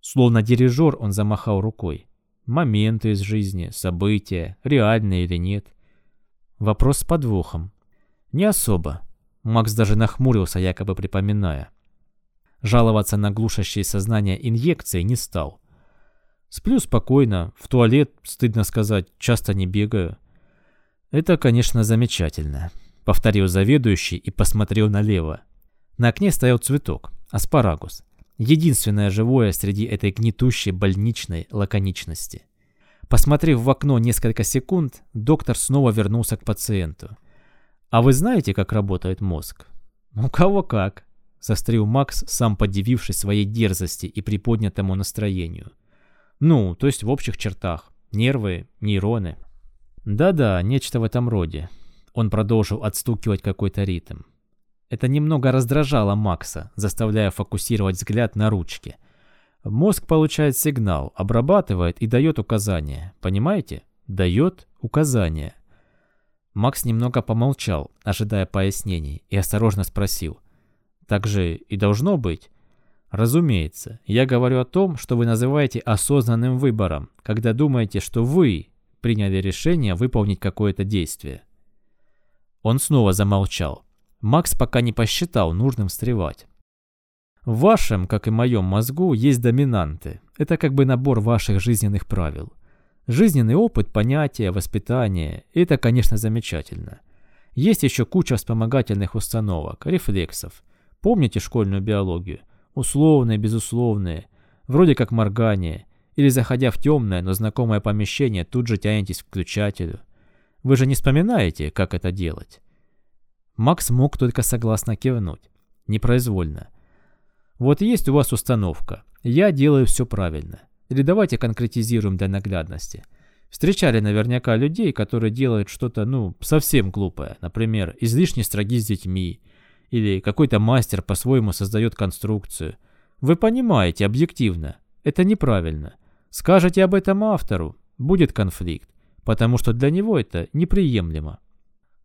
Словно дирижер он замахал рукой. Моменты из жизни, события, реальные или нет. Вопрос с подвохом. Не особо. Макс даже нахмурился, якобы припоминая. Жаловаться на глушащие сознание инъекции не стал. Сплю спокойно, в туалет, стыдно сказать, часто не бегаю. Это, конечно, замечательно повторил заведующий и посмотрел налево. На окне стоял цветок, аспарагус. Единственное живое среди этой гнетущей больничной лаконичности. Посмотрев в окно несколько секунд, доктор снова вернулся к пациенту. «А вы знаете, как работает мозг?» «У кого как», — сострил Макс, сам подивившись своей дерзости и приподнятому настроению. «Ну, то есть в общих чертах. Нервы, нейроны». «Да-да, нечто в этом роде. Он продолжил отстукивать какой-то ритм. Это немного раздражало Макса, заставляя фокусировать взгляд на ручке. Мозг получает сигнал, обрабатывает и дает указания. Понимаете? Дает указания. Макс немного помолчал, ожидая пояснений, и осторожно спросил. «Так же и должно быть?» Разумеется, я говорю о том, что вы называете осознанным выбором, когда думаете, что вы приняли решение выполнить какое-то действие. Он снова замолчал. Макс пока не посчитал нужным встревать. В вашем, как и моем мозгу, есть доминанты. Это как бы набор ваших жизненных правил. Жизненный опыт, понятия, воспитание – это, конечно, замечательно. Есть еще куча вспомогательных установок, рефлексов. Помните школьную биологию – условные, безусловные, вроде как моргание, или заходя в темное, но знакомое помещение, тут же тянетесь к включателю. Вы же не вспоминаете, как это делать? Макс мог только согласно кивнуть. Непроизвольно. Вот есть у вас установка. Я делаю все правильно. Или давайте конкретизируем для наглядности. Встречали наверняка людей, которые делают что-то, ну, совсем глупое. Например, излишне строги с детьми, или какой-то мастер по-своему создает конструкцию. Вы понимаете объективно, это неправильно. Скажете об этом автору, будет конфликт, потому что для него это неприемлемо.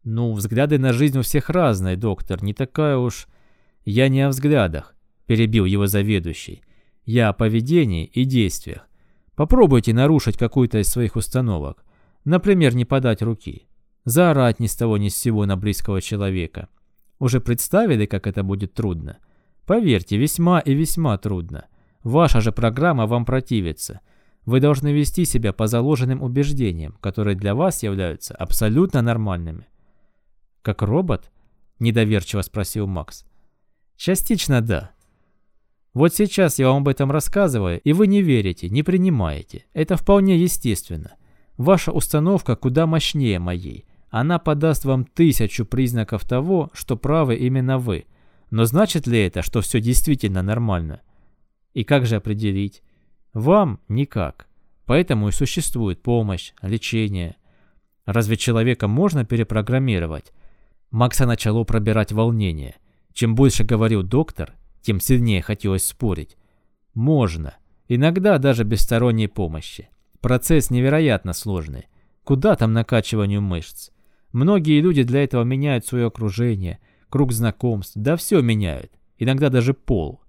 Ну, взгляды на жизнь у всех разные, доктор, не такая уж... Я не о взглядах, перебил его заведующий. Я о поведении и действиях. Попробуйте нарушить какую-то из своих установок. Например, не подать руки. Заорать ни с того ни с сего на близкого человека. Уже представили, как это будет трудно? Поверьте, весьма и весьма трудно. Ваша же программа вам противится. Вы должны вести себя по заложенным убеждениям, которые для вас являются абсолютно нормальными. «Как робот?» – недоверчиво спросил Макс. «Частично да. Вот сейчас я вам об этом рассказываю, и вы не верите, не принимаете. Это вполне естественно. Ваша установка куда мощнее моей. Она подаст вам тысячу признаков того, что правы именно вы. Но значит ли это, что все действительно нормально? И как же определить? Вам никак. Поэтому и существует помощь, лечение. Разве человека можно перепрограммировать? Макса начало пробирать волнение. Чем больше говорил доктор, тем сильнее хотелось спорить. Можно. Иногда даже без сторонней помощи. Процесс невероятно сложный. Куда там накачиванию мышц? Многие люди для этого меняют свое окружение, круг знакомств, да все меняют, иногда даже пол.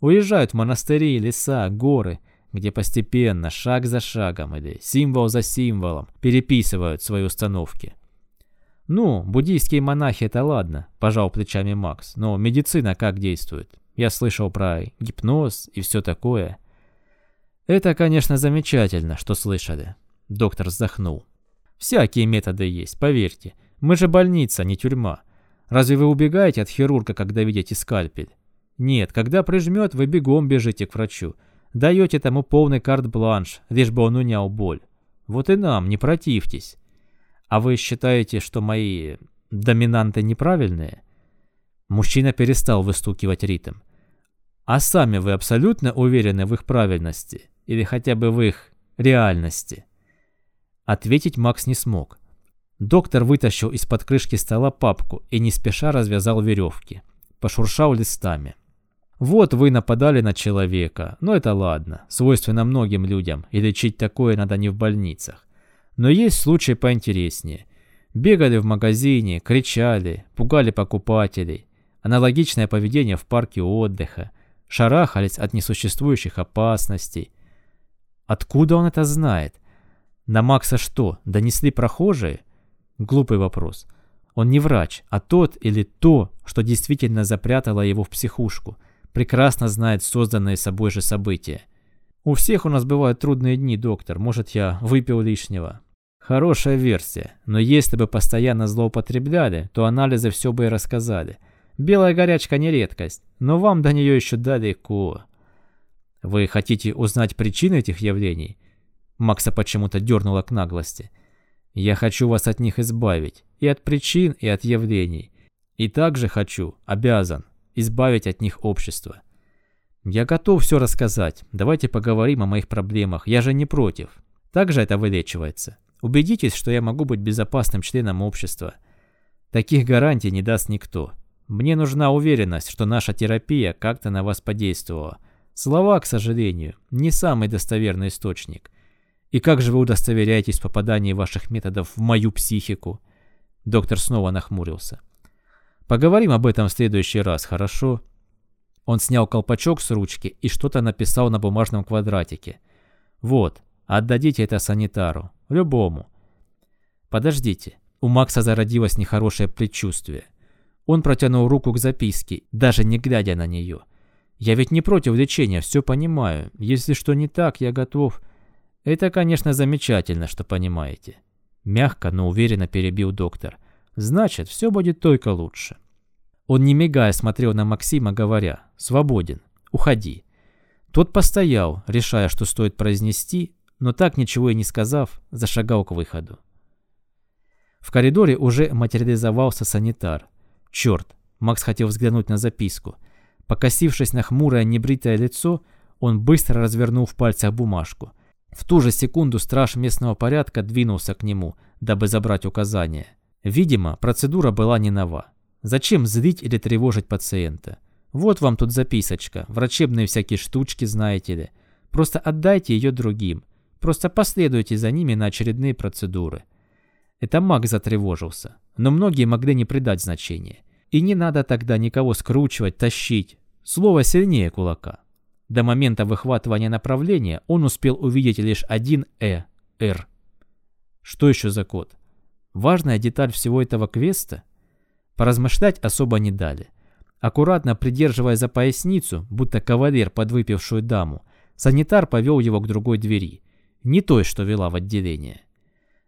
Уезжают в монастыри, леса, горы, где постепенно, шаг за шагом или символ за символом переписывают свои установки. «Ну, буддийские монахи — это ладно», — пожал плечами Макс, «но медицина как действует? Я слышал про гипноз и все такое». «Это, конечно, замечательно, что слышали», — доктор вздохнул. Всякие методы есть, поверьте. Мы же больница, не тюрьма. Разве вы убегаете от хирурга, когда видите скальпель? Нет, когда прижмет, вы бегом бежите к врачу. Даете тому полный карт-бланш, лишь бы он унял боль. Вот и нам, не противьтесь. А вы считаете, что мои доминанты неправильные? Мужчина перестал выстукивать ритм. А сами вы абсолютно уверены в их правильности? Или хотя бы в их реальности? Ответить Макс не смог. Доктор вытащил из-под крышки стола папку и не спеша развязал веревки. Пошуршал листами. Вот вы нападали на человека, но это ладно, свойственно многим людям, и лечить такое надо не в больницах. Но есть случаи поинтереснее. Бегали в магазине, кричали, пугали покупателей. Аналогичное поведение в парке отдыха. Шарахались от несуществующих опасностей. Откуда он это знает? На Макса что, донесли прохожие? Глупый вопрос. Он не врач, а тот или то, что действительно запрятало его в психушку, прекрасно знает созданные собой же события. У всех у нас бывают трудные дни, доктор, может я выпил лишнего. Хорошая версия, но если бы постоянно злоупотребляли, то анализы все бы и рассказали. Белая горячка не редкость, но вам до нее еще далеко. Вы хотите узнать причины этих явлений? Макса почему-то дернуло к наглости. «Я хочу вас от них избавить. И от причин, и от явлений. И также хочу, обязан, избавить от них общество. Я готов все рассказать. Давайте поговорим о моих проблемах. Я же не против. Также это вылечивается. Убедитесь, что я могу быть безопасным членом общества. Таких гарантий не даст никто. Мне нужна уверенность, что наша терапия как-то на вас подействовала. Слова, к сожалению, не самый достоверный источник. И как же вы удостоверяетесь в попадании ваших методов в мою психику? Доктор снова нахмурился. Поговорим об этом в следующий раз, хорошо? Он снял колпачок с ручки и что-то написал на бумажном квадратике. «Вот, отдадите это санитару. Любому». «Подождите». У Макса зародилось нехорошее предчувствие. Он протянул руку к записке, даже не глядя на нее. «Я ведь не против лечения, все понимаю. Если что не так, я готов...» «Это, конечно, замечательно, что понимаете». Мягко, но уверенно перебил доктор. «Значит, все будет только лучше». Он, не мигая, смотрел на Максима, говоря «Свободен, уходи». Тот постоял, решая, что стоит произнести, но так ничего и не сказав, зашагал к выходу. В коридоре уже материализовался санитар. Черт, Макс хотел взглянуть на записку. Покосившись на хмурое небритое лицо, он быстро развернул в пальцах бумажку. В ту же секунду страж местного порядка двинулся к нему, дабы забрать указания. Видимо, процедура была не нова. Зачем злить или тревожить пациента? Вот вам тут записочка, врачебные всякие штучки, знаете ли. Просто отдайте ее другим. Просто последуйте за ними на очередные процедуры. Это маг затревожился, но многие могли не придать значения. И не надо тогда никого скручивать, тащить. Слово сильнее кулака. До момента выхватывания направления он успел увидеть лишь один «э» — «р». Что еще за код? Важная деталь всего этого квеста? Поразмышлять особо не дали. Аккуратно придерживая за поясницу, будто кавалер подвыпившую даму, санитар повел его к другой двери, не той, что вела в отделение.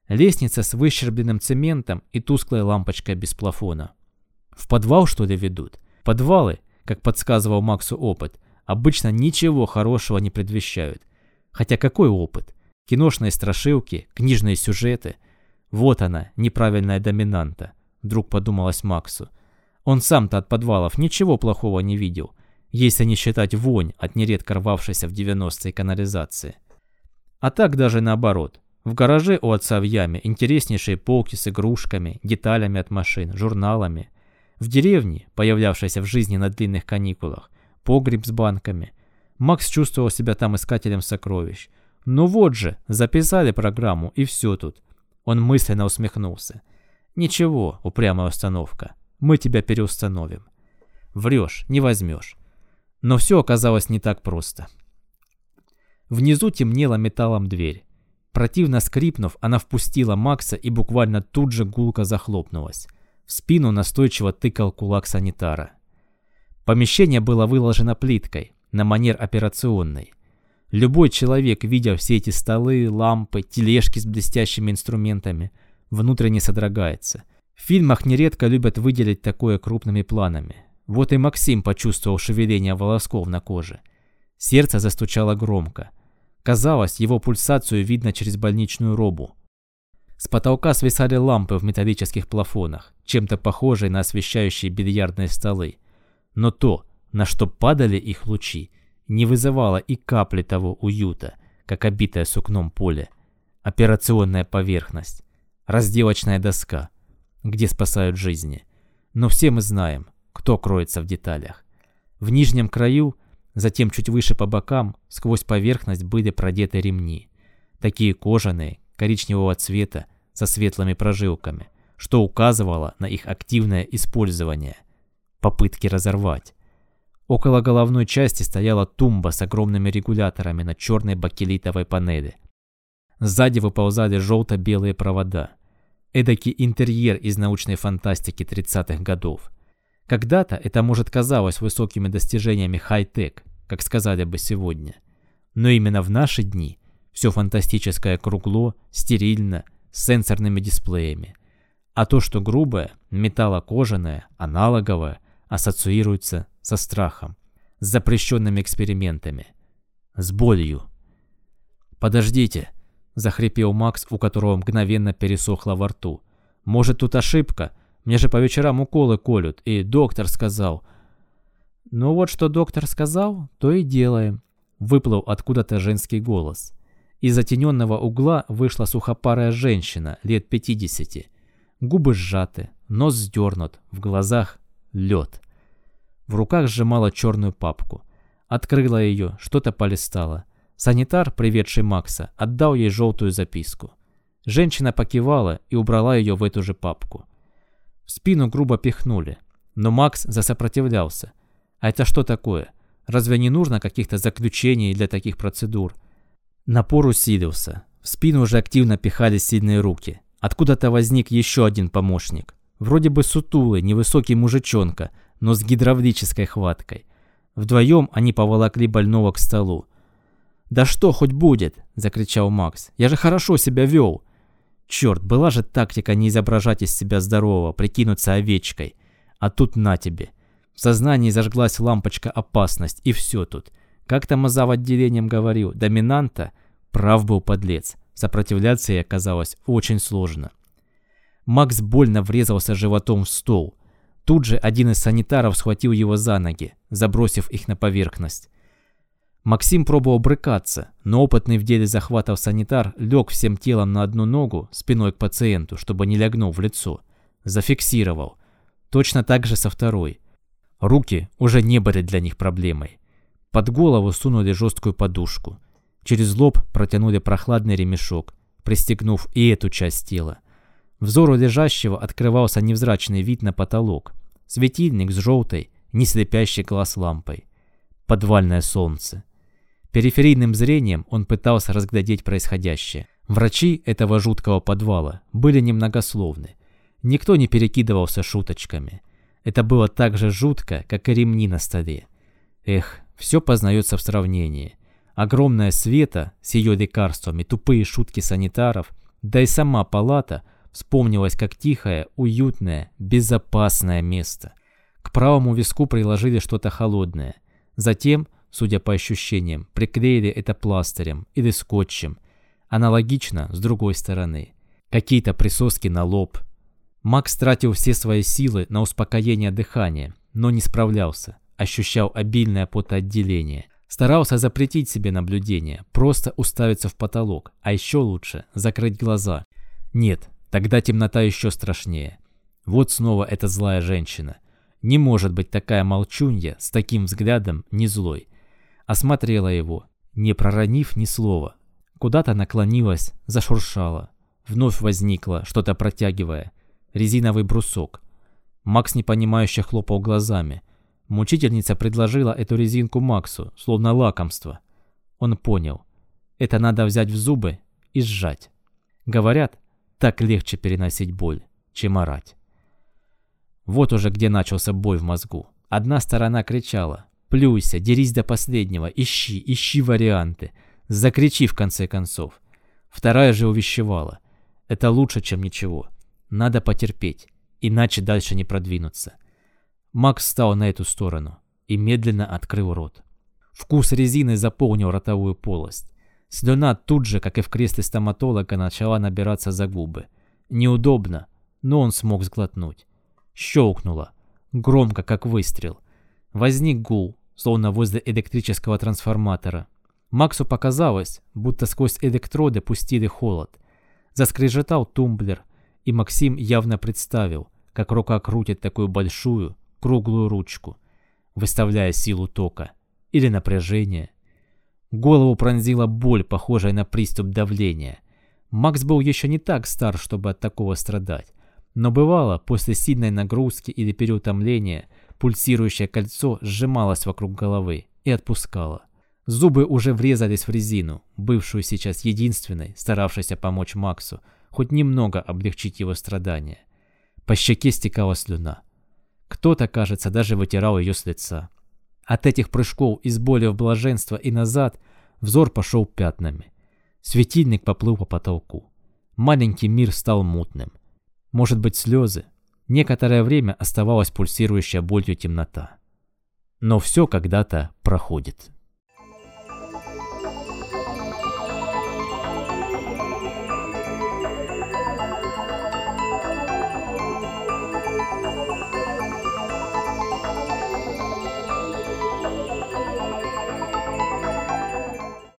Лестница с выщербленным цементом и тусклой лампочкой без плафона. В подвал, что ли, ведут? Подвалы, как подсказывал Максу опыт, обычно ничего хорошего не предвещают. Хотя какой опыт? Киношные страшилки, книжные сюжеты. Вот она, неправильная доминанта вдруг подумалось Максу. Он сам-то от подвалов ничего плохого не видел, если не считать вонь от нередко рвавшейся в 90-е канализации. А так даже наоборот. В гараже у отца в яме интереснейшие полки с игрушками, деталями от машин, журналами. В деревне, появлявшейся в жизни на длинных каникулах, погреб с банками. Макс чувствовал себя там искателем сокровищ. Ну вот же, записали программу и все тут. Он мысленно усмехнулся. «Ничего, упрямая установка, мы тебя переустановим». Врешь, не возьмешь. Но все оказалось не так просто. Внизу темнела металлом дверь. Противно скрипнув, она впустила Макса и буквально тут же гулко захлопнулась. В спину настойчиво тыкал кулак санитара. Помещение было выложено плиткой, на манер операционной. Любой человек, видя все эти столы, лампы, тележки с блестящими инструментами – внутренне содрогается. В фильмах нередко любят выделить такое крупными планами. Вот и Максим почувствовал шевеление волосков на коже. Сердце застучало громко. Казалось, его пульсацию видно через больничную робу. С потолка свисали лампы в металлических плафонах, чем-то похожие на освещающие бильярдные столы. Но то, на что падали их лучи, не вызывало и капли того уюта, как обитое сукном поле. Операционная поверхность разделочная доска, где спасают жизни. Но все мы знаем, кто кроется в деталях. В нижнем краю, затем чуть выше по бокам, сквозь поверхность были продеты ремни. Такие кожаные, коричневого цвета, со светлыми прожилками, что указывало на их активное использование. Попытки разорвать. Около головной части стояла тумба с огромными регуляторами на черной бакелитовой панели. Сзади выползали желто-белые провода. Эдакий интерьер из научной фантастики 30-х годов. Когда-то это, может, казалось высокими достижениями хай-тек, как сказали бы сегодня. Но именно в наши дни все фантастическое кругло, стерильно, с сенсорными дисплеями. А то, что грубое, металлокожаное, аналоговое, ассоциируется со страхом, с запрещенными экспериментами, с болью. «Подождите!» — захрипел Макс, у которого мгновенно пересохло во рту. «Может, тут ошибка? Мне же по вечерам уколы колют, и доктор сказал...» «Ну вот что доктор сказал, то и делаем», — выплыл откуда-то женский голос. Из затененного угла вышла сухопарая женщина, лет пятидесяти. Губы сжаты, нос сдернут, в глазах лед. В руках сжимала черную папку. Открыла ее, что-то полистала. Санитар, приведший Макса, отдал ей желтую записку. Женщина покивала и убрала ее в эту же папку. В спину грубо пихнули, но Макс засопротивлялся. А это что такое? Разве не нужно каких-то заключений для таких процедур? Напор усилился. В спину уже активно пихали сильные руки. Откуда-то возник еще один помощник. Вроде бы сутулый, невысокий мужичонка, но с гидравлической хваткой. Вдвоем они поволокли больного к столу. «Да что хоть будет?» – закричал Макс. «Я же хорошо себя вел!» Черт, была же тактика не изображать из себя здорового, прикинуться овечкой. А тут на тебе. В сознании зажглась лампочка «Опасность», и все тут. Как там Азав отделением говорил, доминанта? Прав был подлец. Сопротивляться ей оказалось очень сложно. Макс больно врезался животом в стол. Тут же один из санитаров схватил его за ноги, забросив их на поверхность. Максим пробовал брыкаться, но опытный в деле захватов санитар лег всем телом на одну ногу, спиной к пациенту, чтобы не лягнул в лицо. Зафиксировал. Точно так же со второй. Руки уже не были для них проблемой. Под голову сунули жесткую подушку. Через лоб протянули прохладный ремешок, пристегнув и эту часть тела. Взору лежащего открывался невзрачный вид на потолок. Светильник с желтой, не слепящий глаз лампой. Подвальное солнце. Периферийным зрением он пытался разглядеть происходящее. Врачи этого жуткого подвала были немногословны. Никто не перекидывался шуточками. Это было так же жутко, как и ремни на столе. Эх, все познается в сравнении. Огромная света с ее лекарствами, тупые шутки санитаров, да и сама палата вспомнилась как тихое, уютное, безопасное место. К правому виску приложили что-то холодное. Затем судя по ощущениям, приклеили это пластырем или скотчем. Аналогично с другой стороны. Какие-то присоски на лоб. Макс тратил все свои силы на успокоение дыхания, но не справлялся. Ощущал обильное потоотделение. Старался запретить себе наблюдение, просто уставиться в потолок, а еще лучше закрыть глаза. Нет, тогда темнота еще страшнее. Вот снова эта злая женщина. Не может быть такая молчунья с таким взглядом не злой осмотрела его, не проронив ни слова. Куда-то наклонилась, зашуршала. Вновь возникла, что-то протягивая. Резиновый брусок. Макс непонимающе хлопал глазами. Мучительница предложила эту резинку Максу, словно лакомство. Он понял. Это надо взять в зубы и сжать. Говорят, так легче переносить боль, чем орать. Вот уже где начался бой в мозгу. Одна сторона кричала Плюйся, дерись до последнего, ищи, ищи варианты. Закричи в конце концов. Вторая же увещевала. Это лучше, чем ничего. Надо потерпеть, иначе дальше не продвинуться. Макс встал на эту сторону и медленно открыл рот. Вкус резины заполнил ротовую полость. Слюна тут же, как и в кресле стоматолога, начала набираться за губы. Неудобно, но он смог сглотнуть. Щелкнуло. Громко, как выстрел. Возник гул, словно возле электрического трансформатора. Максу показалось, будто сквозь электроды пустили холод. Заскрежетал тумблер, и Максим явно представил, как рука крутит такую большую, круглую ручку, выставляя силу тока или напряжение. Голову пронзила боль, похожая на приступ давления. Макс был еще не так стар, чтобы от такого страдать. Но бывало, после сильной нагрузки или переутомления – Пульсирующее кольцо сжималось вокруг головы и отпускало. Зубы уже врезались в резину, бывшую сейчас единственной, старавшейся помочь Максу, хоть немного облегчить его страдания. По щеке стекала слюна. Кто-то, кажется, даже вытирал ее с лица. От этих прыжков из боли в блаженство и назад взор пошел пятнами. Светильник поплыл по потолку. Маленький мир стал мутным. Может быть, слезы, Некоторое время оставалась пульсирующая болью темнота. Но все когда-то проходит.